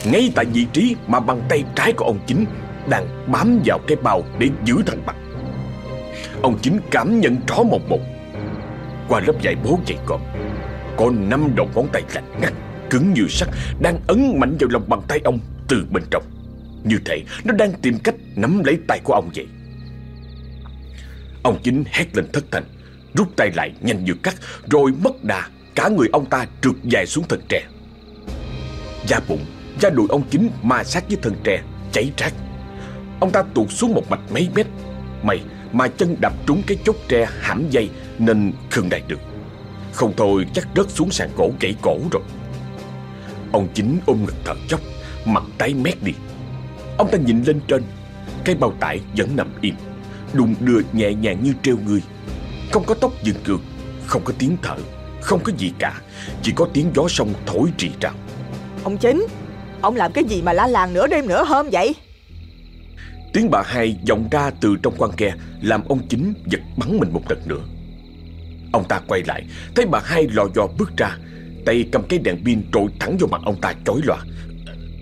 Ngay tại vị trí mà bàn tay trái của ông chính Đang bám vào cái bao để giữ thằng mặt Ông chính cảm nhận rõ một một. Qua lớp vải bố dày cộm Có năm đầu ngón tay lạnh ngắt, Cứng như sắt, Đang ấn mạnh vào lòng bàn tay ông từ bên trong. Như thể nó đang tìm cách nắm lấy tay của ông vậy. Ông chính hét lên thất thành Rút tay lại nhanh như cắt, Rồi mất đà, Cả người ông ta trượt dài xuống thân tre. Da bụng, Da đùi ông chính ma sát với thân tre, Cháy rát Ông ta tuột xuống một mạch mấy mét May mà chân đập trúng cái chốt tre hãm dây Nên không đại được Không thôi chắc rớt xuống sàn cổ gãy cổ rồi. Ông chính ôm ngực thở chốc Mặt tái mét đi. Ông ta nhìn lên trên, Cái bao tải vẫn nằm im Đùng đưa nhẹ nhàng như treo người. Không có tóc dừng cược, Không có tiếng thở, Không có gì cả, Chỉ có tiếng gió sông thổi rì rào Ông chính, Ông làm cái gì mà la làng nửa đêm nửa hôm vậy? Tiếng bà hai vọng ra từ trong quan ghe Làm ông chính giật bắn mình một lần nữa. Ông ta quay lại, Thấy bà hai lò dò bước ra, Tay cầm cái đèn pin trội thẳng vào mặt ông ta chói loạn.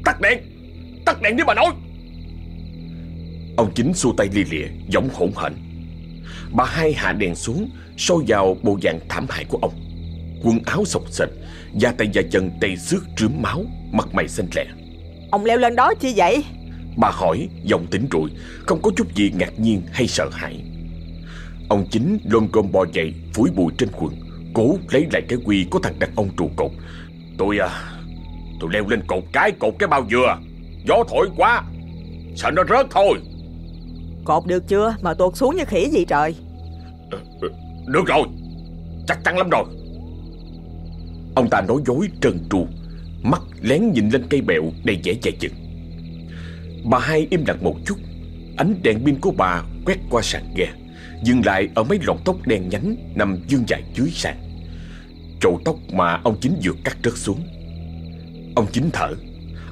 Tắt đèn! Tắt đèn đi bà nói Ông chính xua tay li lịa, Giọng hỗn hển. Bà hai hạ đèn xuống soi vào bộ dạng thảm hại của ông. Quần áo sọc sệt, Da tay da chân tay xước rướm máu, Mặt mày xanh lẹ Ông leo lên đó chi vậy? Bà hỏi giọng tỉnh rụi Không có chút gì ngạc nhiên hay sợ hãi. Ông chính lôn cơm bò dậy Phủi bụi trên quần Cố lấy lại cái quy của thằng đàn ông trụ cột. Tôi à Tôi leo lên cột cái cột cái bao dừa Gió thổi quá Sợ nó rớt thôi. Cột được chưa? Mà tuột xuống như khỉ gì trời? Được rồi Chắc chắn lắm rồi. Ông ta nói dối trơn tru Mắt lén nhìn lên cây bẹo đầy vẻ chạy chừng Bà hai im lặng một chút. Ánh đèn pin của bà quét qua sàn ghe Dừng lại ở mấy lọn tóc đen nhánh Nằm dương dài dưới sàn. Chỗ tóc mà ông chính vừa cắt rớt xuống. Ông chính thở.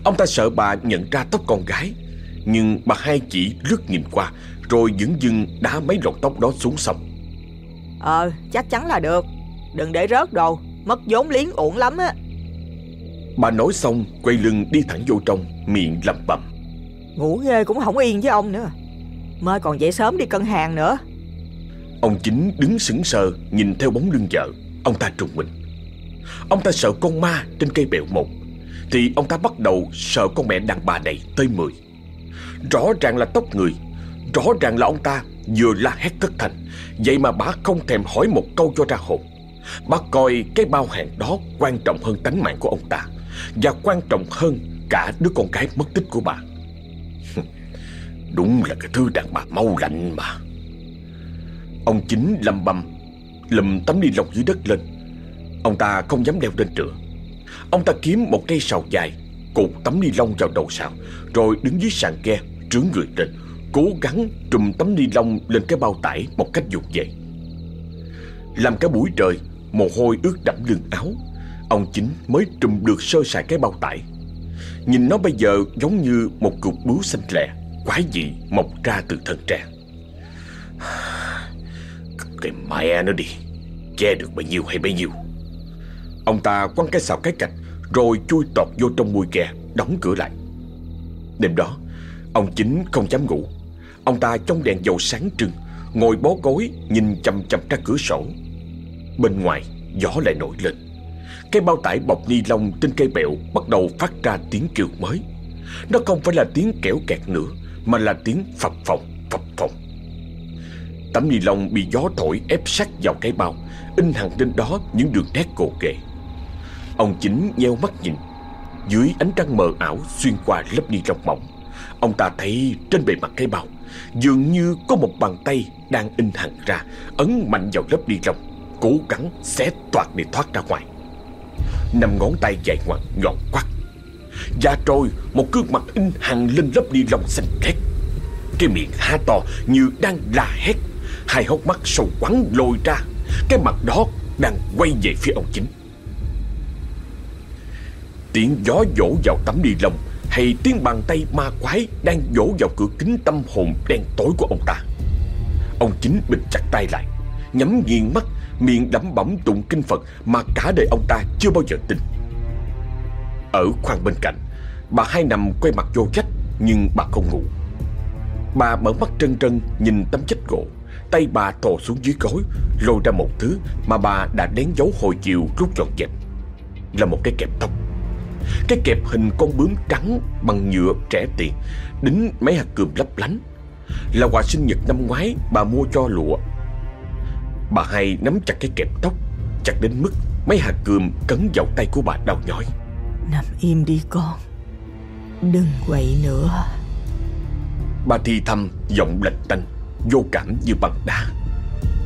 Ông ta sợ bà nhận ra tóc con gái Nhưng bà hai chỉ lướt nhìn qua Rồi dững dưng đá mấy lọn tóc đó xuống sông. Ờ chắc chắn là được. Đừng để rớt đồ Mất vốn liếng uổng lắm á. Bà nói xong quay lưng đi thẳng vô trong Miệng lẩm bẩm Ngủ ghê cũng không yên với ông nữa. Mới còn dậy sớm đi cân hàng nữa. Ông chính đứng sững sờ, Nhìn theo bóng lưng vợ. Ông ta trùng mình. Ông ta sợ con ma trên cây bẹo một Thì ông ta bắt đầu sợ con mẹ đàn bà này tới mười. Rõ ràng là tóc người. Rõ ràng là ông ta vừa la hét thất thành Vậy mà bà không thèm hỏi một câu cho ra hồn. Bà coi cái bao hàng đó quan trọng hơn tánh mạng của ông ta. Và quan trọng hơn cả đứa con gái mất tích của bà. Đúng là cái thứ đàn bà mau lạnh mà. Ông chính lầm bầm, Lùm tấm ni lông dưới đất lên. Ông ta không dám đeo lên trựa Ông ta kiếm một cây sào dài, Cột tấm ni lông vào đầu sào, Rồi đứng dưới sàn ghe, Trướng người lên, Cố gắng trùm tấm ni lông lên cái bao tải Một cách dục dậy Làm cả buổi trời, Mồ hôi ướt đẫm lưng áo, Ông chính mới trùm được sơ sài cái bao tải. Nhìn nó bây giờ giống như một cục bướu xanh lẹ Quái dị mọc ra từ thân tre Cái mẹ nó đi, Che được bao nhiêu hay bấy nhiêu. Ông ta quăng cái xào cái cạch, Rồi chui tọt vô trong mui kè Đóng cửa lại. Đêm đó, Ông chính không dám ngủ. Ông ta trong đèn dầu sáng trưng, Ngồi bó gối nhìn chầm chầm ra cửa sổ. Bên ngoài, gió lại nổi lên. Cái bao tải bọc ni lông trên cây bẹo Bắt đầu phát ra tiếng kêu mới. Nó không phải là tiếng kéo kẹt nữa mà là tiếng phập phồng phập phồng. Tấm ni lông bị gió thổi ép sát vào cái bao, In hẳn trên đó những đường nét cổ kệ. Ông chính nheo mắt nhìn, Dưới ánh trăng mờ ảo xuyên qua lớp ni lông mỏng. Ông ta thấy trên bề mặt cái bao, Dường như có một bàn tay đang in hẳn ra, Ấn mạnh vào lớp ni lông, Cố gắng xé toạc để thoát ra ngoài. Năm ngón tay dài ngoằng nhọn quắt và rồi một gương mặt in hằn lên lớp ni lông xanh két Cái miệng há to như đang la hét. Hai hốc mắt sâu quắn lồi ra. Cái mặt đó đang quay về phía ông chính. Tiếng gió vỗ vào tấm ni lông Hay tiếng bàn tay ma quái Đang vỗ vào cửa kính tâm hồn đen tối của ông ta. Ông chính bịt chặt tay lại, Nhắm nghiền mắt, Miệng đắm bẩm tụng kinh Phật Mà cả đời ông ta chưa bao giờ tin. Ở khoang bên cạnh. Bà hai nằm quay mặt vô trách Nhưng bà không ngủ. Bà mở mắt trân trân nhìn tấm chết gỗ. Tay bà thò xuống dưới gối, Lôi ra một thứ mà bà đã đén giấu hồi chiều rút dọn dẹp. Là một cái kẹp tóc. Cái kẹp hình con bướm trắng bằng nhựa trẻ tiền Đính mấy hạt cườm lấp lánh. Là quà sinh nhật năm ngoái bà mua cho lụa. Bà hai nắm chặt cái kẹp tóc, Chặt đến mức mấy hạt cườm cấn vào tay của bà đau nhói. Nằm im đi con. Đừng quậy nữa. Bà thì thầm giọng lạnh tanh Vô cảm như bằng đá.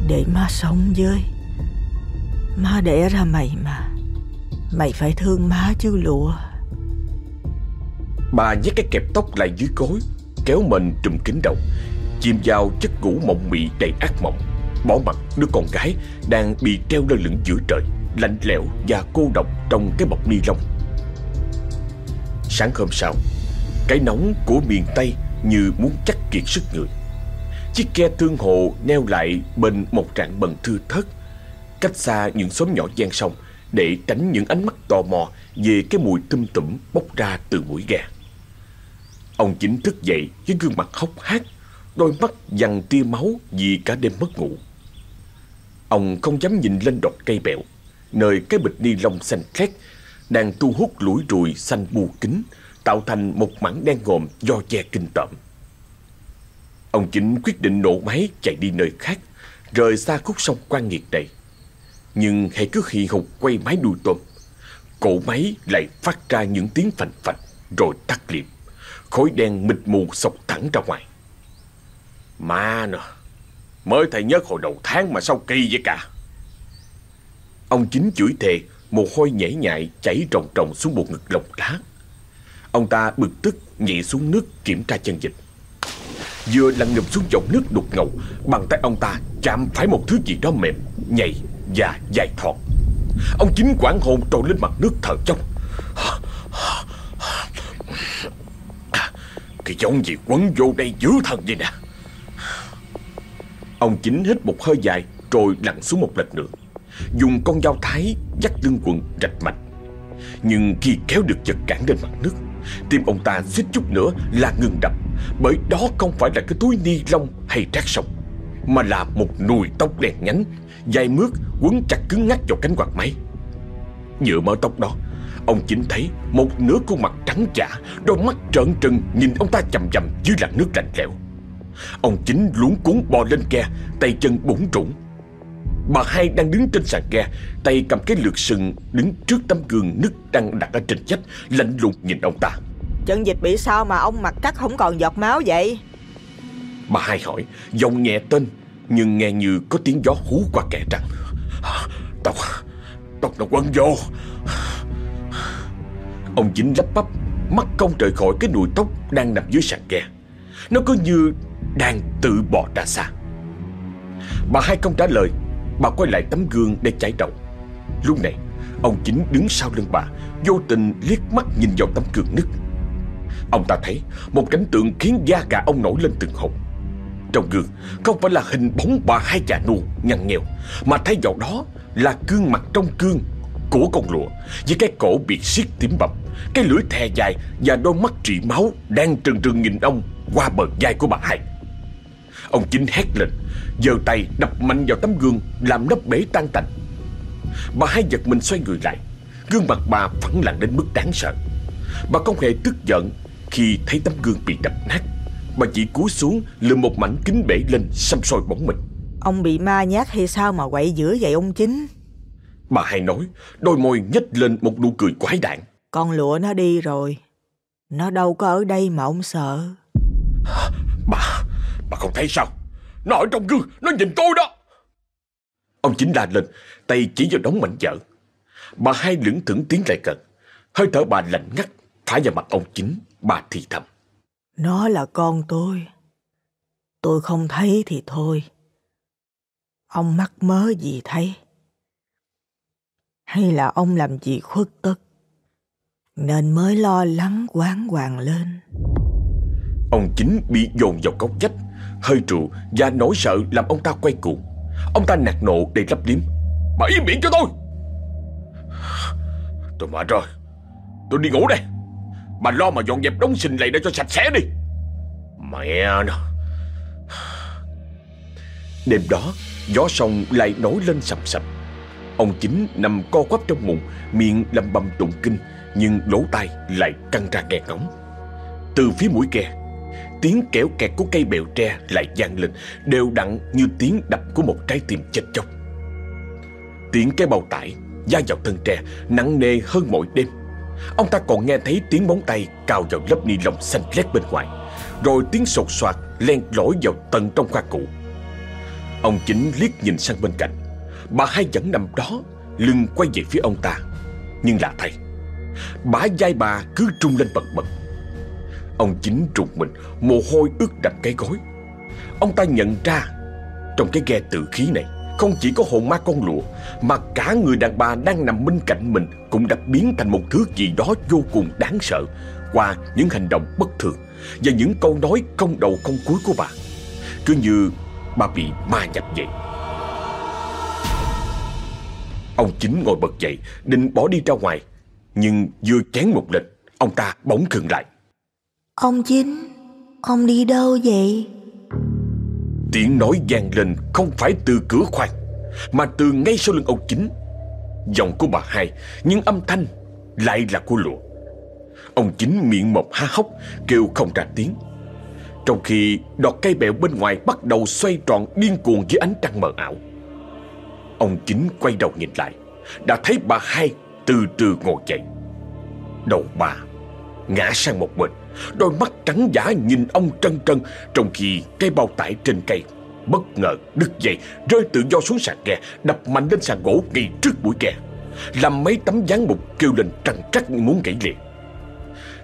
Để má sống với. Má đẻ ra mày mà. Mày phải thương má chứ lụa. Bà nhét cái kẹp tóc lại dưới gối Kéo mình trùm kín đầu. Chìm vào chất ngủ mộng mị đầy ác mộng. Bỏ mặt đứa con gái Đang bị treo lơ lửng giữa trời Lạnh lẽo và cô độc trong cái bọc ni lông Sáng hôm sau, Cái nóng của miền Tây như muốn chắc kiệt sức người. Chiếc ghe thương hộ neo lại bên một rạn bần thư thớt, Cách xa những xóm nhỏ gian sông Để tránh những ánh mắt tò mò Về cái mùi tum tủm bốc ra từ mũi ghe. Ông chính thức dậy với gương mặt hốc hác, Đôi mắt dằn tia máu vì cả đêm mất ngủ. Ông không dám nhìn lên đọt cây bẹo Nơi cái bịch ni lông xanh khét đang thu hút lũi ruồi xanh bù kính Tạo thành một mảng đen ngòm do che kinh tởm. Ông chính quyết định nổ máy chạy đi nơi khác Rời xa khúc sông quan nghiệt này. Nhưng hãy cứ hì hục quay máy đuôi tôm. Cổ máy lại phát ra những tiếng phành phạch Rồi tắt liệm. Khói đen mịt mù sọc thẳng ra ngoài. Ma nè Mới thầy nhớ hồi đầu tháng mà sao kỳ vậy cả? Ông chính chửi thề, mồ hôi nhảy nhại chảy ròng ròng xuống bộ ngực lồng lá. Ông ta bực tức nhảy xuống nước kiểm tra chân dịch. Vừa lăn ngầm xuống dòng nước đục ngầu, bàn tay ông ta chạm phải một thứ gì đó mềm, nhầy và dài thọt. Ông chính quảng hồn trồi lên mặt nước thở trong. Cái giống gì quấn vô đây dữ thần vậy nè Ông chính hít một hơi dài Rồi lặn xuống một lần nữa Dùng con dao thái dắt lưng quần rạch mạch. Nhưng khi kéo được vật cản lên mặt nước Tim ông ta suýt chút nữa là ngừng đập. Bởi đó không phải là cái túi ni lông hay rác sông Mà là một nùi tóc đen nhánh Dài mướt quấn chặt cứng ngắc vào cánh quạt máy. Nhựa mớ tóc đó Ông chính thấy một nửa khuôn mặt trắng chả Đôi mắt trợn trừng nhìn ông ta chầm chầm dưới làn nước lạnh lẽo. Ông chính luống cuốn bò lên ke, Tay chân bủng trũng Bà hai đang đứng trên sàn ghe Tay cầm cái lược sừng Đứng trước tấm gương nứt đang đặt ở trên vách Lạnh lùng nhìn ông ta. Chân dịch bị sao mà ông mặt cắt không còn giọt máu vậy? Bà hai hỏi Giọng nhẹ tên Nhưng nghe như có tiếng gió hú qua kẻ răng Tóc Tóc nó quấn vô. Ông chính lắp bắp Mắt không rời khỏi cái nùi tóc Đang nằm dưới sàn ghe. Nó cứ như đang tự bỏ ra xa. Bà hai không trả lời Bà quay lại tấm gương để chải đầu. Lúc này, Ông chính đứng sau lưng bà, Vô tình liếc mắt nhìn vào tấm gương nứt. Ông ta thấy Một cảnh tượng khiến da gà ông nổi lên từng hồng Trong gương, Không phải là hình bóng bà hai già nua, nhăn nghèo Mà thay vào đó Là gương mặt trong gương của con lụa Với cái cổ bị siết tím bầm, Cái lưỡi thè dài Và đôi mắt trị máu Đang trừng trừng nhìn ông Qua bờ vai của bà hai. Ông chính hét lên giơ tay đập mạnh vào tấm gương Làm nắp bể tan tành. Bà hai giật mình xoay người lại Gương mặt bà phẳng lặng đến mức đáng sợ. Bà không hề tức giận Khi thấy tấm gương bị đập nát. Bà chỉ cúi xuống lượm một mảnh kính bể lên xăm soi bóng mình. Ông bị ma nhát hay sao mà quậy dữ vậy ông chính? Bà hai nói Đôi môi nhếch lên một nụ cười quái đản. Con lụa nó đi rồi Nó đâu có ở đây mà ông sợ. Bà Bà không thấy sao? Nó ở trong gương Nó nhìn tôi đó. Ông chính la lên Tay chỉ vào đống mảnh vỡ. Bà hai lững thững tiến lại gần. Hơi thở bà lạnh ngắt Phá vào mặt ông chính Bà thì thầm. Nó là con tôi. Tôi không thấy thì thôi. Ông mắc mớ gì thấy? Hay là ông làm gì khuất tất? Nên mới lo lắng quán hoàng lên. Ông chính bị dồn vào cốc chách Hơi rượu và nỗi sợ làm ông ta quay cuồng. Ông ta nạt nộ để lấp liếm. Bà im miệng cho tôi! Tôi mệt rồi. Tôi đi ngủ đây. Bà lo mà dọn dẹp đống xình lầy để cho sạch sẽ đi. Mẹ nó. Đêm đó Gió sông lại nổi lên sầm sập. Ông chính nằm co quắp trong mùng Miệng lầm bầm tụng kinh Nhưng lỗ tai lại căng ra nghe ngóng Từ phía mũi ghe Tiếng kéo kẹt của cây bèo tre lại vang lên, Đều đặn như tiếng đập của một trái tim chết chóc. Tiếng cái bao tải da vào thân tre nặng nề hơn mọi đêm. Ông ta còn nghe thấy tiếng móng tay cào vào lớp ni lông xanh lét bên ngoài, Rồi tiếng sột soạt len lỏi vào tận trong khoa cụ Ông chính liếc nhìn sang bên cạnh. Bà hai vẫn nằm đó, Lưng quay về phía ông ta. Nhưng lạ thay, Bả vai bà cứ trung lên bật bật Ông chính trùng mình, Mồ hôi ướt đậm cái gối. Ông ta nhận ra, Trong cái ghe tự khí này, Không chỉ có hồn ma con lụa, Mà cả người đàn bà đang nằm bên cạnh mình Cũng đã biến thành một thứ gì đó vô cùng đáng sợ Qua những hành động bất thường Và những câu nói không đầu không cuối của bà. Cứ như bà bị ma nhập vậy. Ông chính ngồi bật dậy, Định bỏ đi ra ngoài, Nhưng vừa chén một lịch Ông ta bỗng khựng lại. Ông Chính Ông đi đâu vậy? Tiếng nói vang lên không phải từ cửa khoang, Mà từ ngay sau lưng ông chính. Giọng của bà hai, Nhưng âm thanh lại là của lụa. Ông chính miệng mộc há hốc, Kêu không ra tiếng. Trong khi đọt cây bẹo bên ngoài Bắt đầu xoay tròn điên cuồng dưới ánh trăng mờ ảo. Ông chính quay đầu nhìn lại, Đã thấy bà hai từ từ ngồi dậy. Đầu bà ngã sang một bên. Đôi mắt trắng giả nhìn ông trân trân, Trong khi cây bao tải trên cây bất ngờ đứt dây, Rơi tự do xuống sàn ghe, Đập mạnh lên sàn gỗ ngay trước mũi ghe. Làm mấy tấm dáng mục kêu lên trăng trắc muốn gãy liền.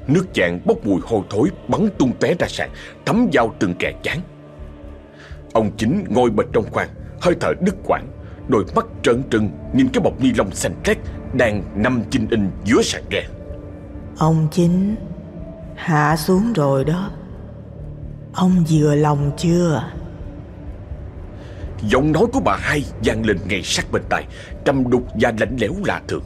Nước dạng bốc mùi hôi thối Bắn tung té ra sàn, Thấm vào từng kẻ chán. Ông chính ngồi bệt trong khoang, Hơi thở đứt quãng, Đôi mắt trợn trừng Nhìn cái bọc ni lông xanh rét Đang nằm chinh in giữa sàn ghe. Ông chính Hạ xuống rồi đó. Ông vừa lòng chưa? Giọng nói của bà hai vang lên ngay sát bên tai Trầm đục và lạnh lẽo lạ thường.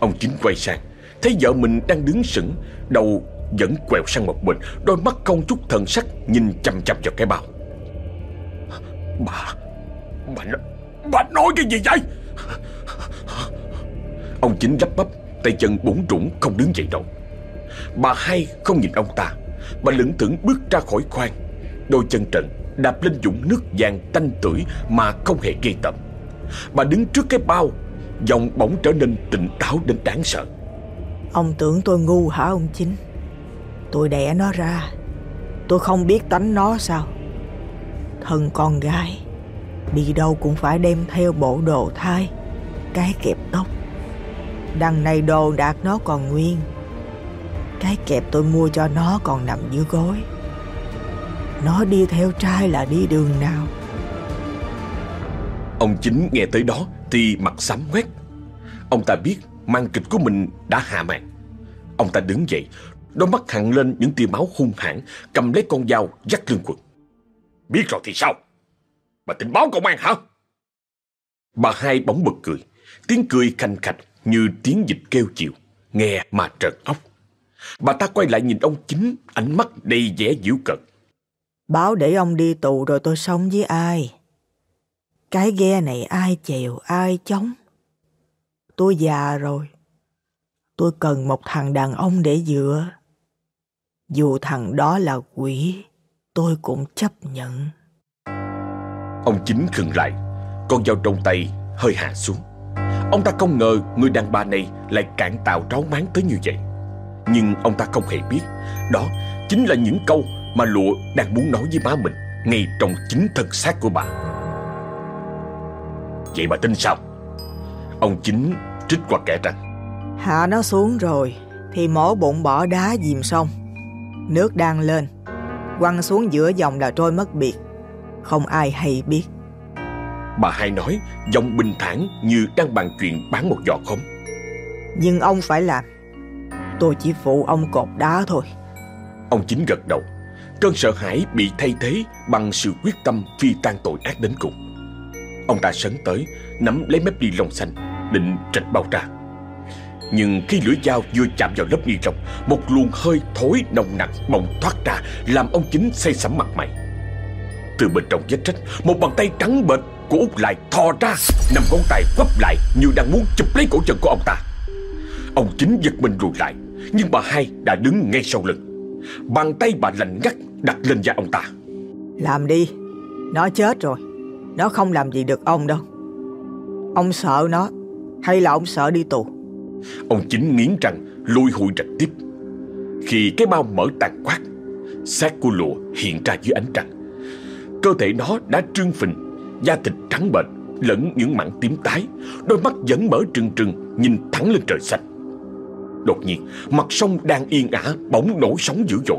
Ông chính quay sang Thấy vợ mình đang đứng sững Đầu vẫn quẹo sang một bên Đôi mắt không chút thần sắc Nhìn chăm chăm vào cái bao. Bà Bà, bà nói cái gì vậy? Ông chính lắp bắp. Tay chân bủn rủng không đứng dậy đâu Bà hai không nhìn ông ta, Bà lững thững bước ra khỏi khoang. Đôi chân trần đạp lên dũng nước vàng tanh tưởi Mà không hề gây tầm Bà đứng trước cái bao, Giọng bỗng trở nên tỉnh táo đến đáng sợ. Ông tưởng tôi ngu hả ông chính? Tôi đẻ nó ra, Tôi không biết tánh nó sao. Thân con gái, Đi đâu cũng phải đem theo bộ đồ thai Cái kẹp tóc. Đằng này đồ đạc nó còn nguyên. Cái kẹp tôi mua cho nó còn nằm dưới gối. Nó đi theo trai là đi đường nào? Ông chính nghe tới đó Thì mặt xám quét. Ông ta biết màn kịch của mình đã hạ màn. Ông ta đứng dậy, Đôi mắt hằn lên những tia máu hung hãn, Cầm lấy con dao dắt lưng quần. Biết rồi thì sao? Bà tin báo công an hả? Bà hai bỗng bật cười, Tiếng cười khanh khạch như tiếng dịch kêu chiều Nghe mà trợn óc. Bà ta quay lại nhìn ông chính Ánh mắt đầy vẻ dữ cợt. Báo để ông đi tù rồi tôi sống với ai? Cái ghe này ai chèo ai chống? Tôi già rồi. Tôi cần một thằng đàn ông để dựa. Dù thằng đó là quỷ Tôi cũng chấp nhận. Ông chính khựng lại Con dao trong tay hơi hạ xuống Ông ta không ngờ người đàn bà này Lại cạn tàu ráo máng tới như vậy. Nhưng ông ta không hề biết Đó chính là những câu Mà lụa đang muốn nói với má mình Ngay trong chính thân xác của bà. Vậy bà tin sao? Ông chính trích qua kẻ trăng. Hạ nó xuống rồi, Thì mổ bụng bỏ đá dìm xong Nước đang lên, Quăng xuống giữa dòng là trôi mất biệt. Không ai hay biết. Bà hai nói Giọng bình thản như đang bàn chuyện bán một giò khóm Nhưng ông phải làm. Tôi chỉ phụ ông cột đá thôi. Ông chính gật đầu. Cơn sợ hãi bị thay thế Bằng sự quyết tâm phi tan tội ác đến cùng. Ông ta sấn tới Nắm lấy mép ni lông xanh Định trịch bao ra Nhưng khi lưỡi dao vừa chạm vào lớp ni lông Một luồng hơi thối nồng nặc bỗng thoát ra Làm ông chính say sẩm mặt mày. Từ bên trong vết rách Một bàn tay trắng bệch của Út lại thò ra Nằm ngón tay quắp lại Như đang muốn chụp lấy cổ chân của ông ta. Ông chính giật mình lùi lại Nhưng bà hai đã đứng ngay sau lưng. Bàn tay bà lạnh ngắt đặt lên da ông ta. Làm đi Nó chết rồi Nó không làm gì được ông đâu. Ông sợ nó Hay là ông sợ đi tù? Ông chính nghiến răng lùi hụi rạch tiếp. Khi cái bao mở tàn quát xác của lụa hiện ra dưới ánh trăng. Cơ thể nó đã trương phình Da thịt trắng bệch, Lẫn những mảng tím tái Đôi mắt vẫn mở trừng trừng, Nhìn thẳng lên trời xanh Đột nhiên, mặt sông đang yên ả Bỗng nổi sóng dữ dội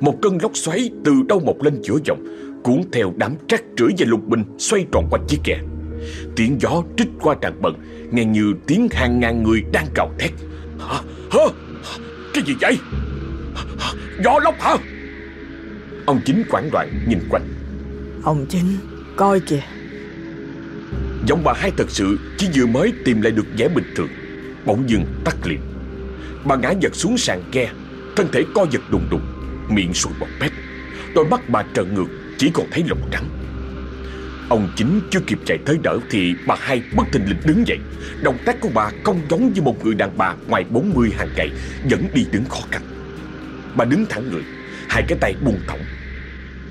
Một cơn lốc xoáy từ đâu một lên giữa dòng, Cuốn theo đám trác rưỡi và lục bình Xoay tròn quanh chiếc kè. Tiếng gió trích qua tràn bận Nghe như tiếng hàng ngàn người đang cào thét Hả? Hả? Cái gì vậy? Gió lốc hả? Ông chính quảng đoạn nhìn quanh Ông chính, Coi kìa Giọng bà hai thật sự, chỉ vừa mới tìm lại được vẻ bình thường. Bỗng dưng tắt liền. Bà ngã giật xuống sàn ghe, Thân thể co giật đùng đùng, Miệng sùi bọt mép Đôi mắt bà trợn ngược, Chỉ còn thấy lòng trắng. Ông chính chưa kịp chạy tới đỡ Thì bà hai bất thình lình đứng dậy. Động tác của bà không giống như một người đàn bà Ngoài 40 hàng ngày, Vẫn đi đứng khó khăn. Bà đứng thẳng người, Hai cái tay buông thõng.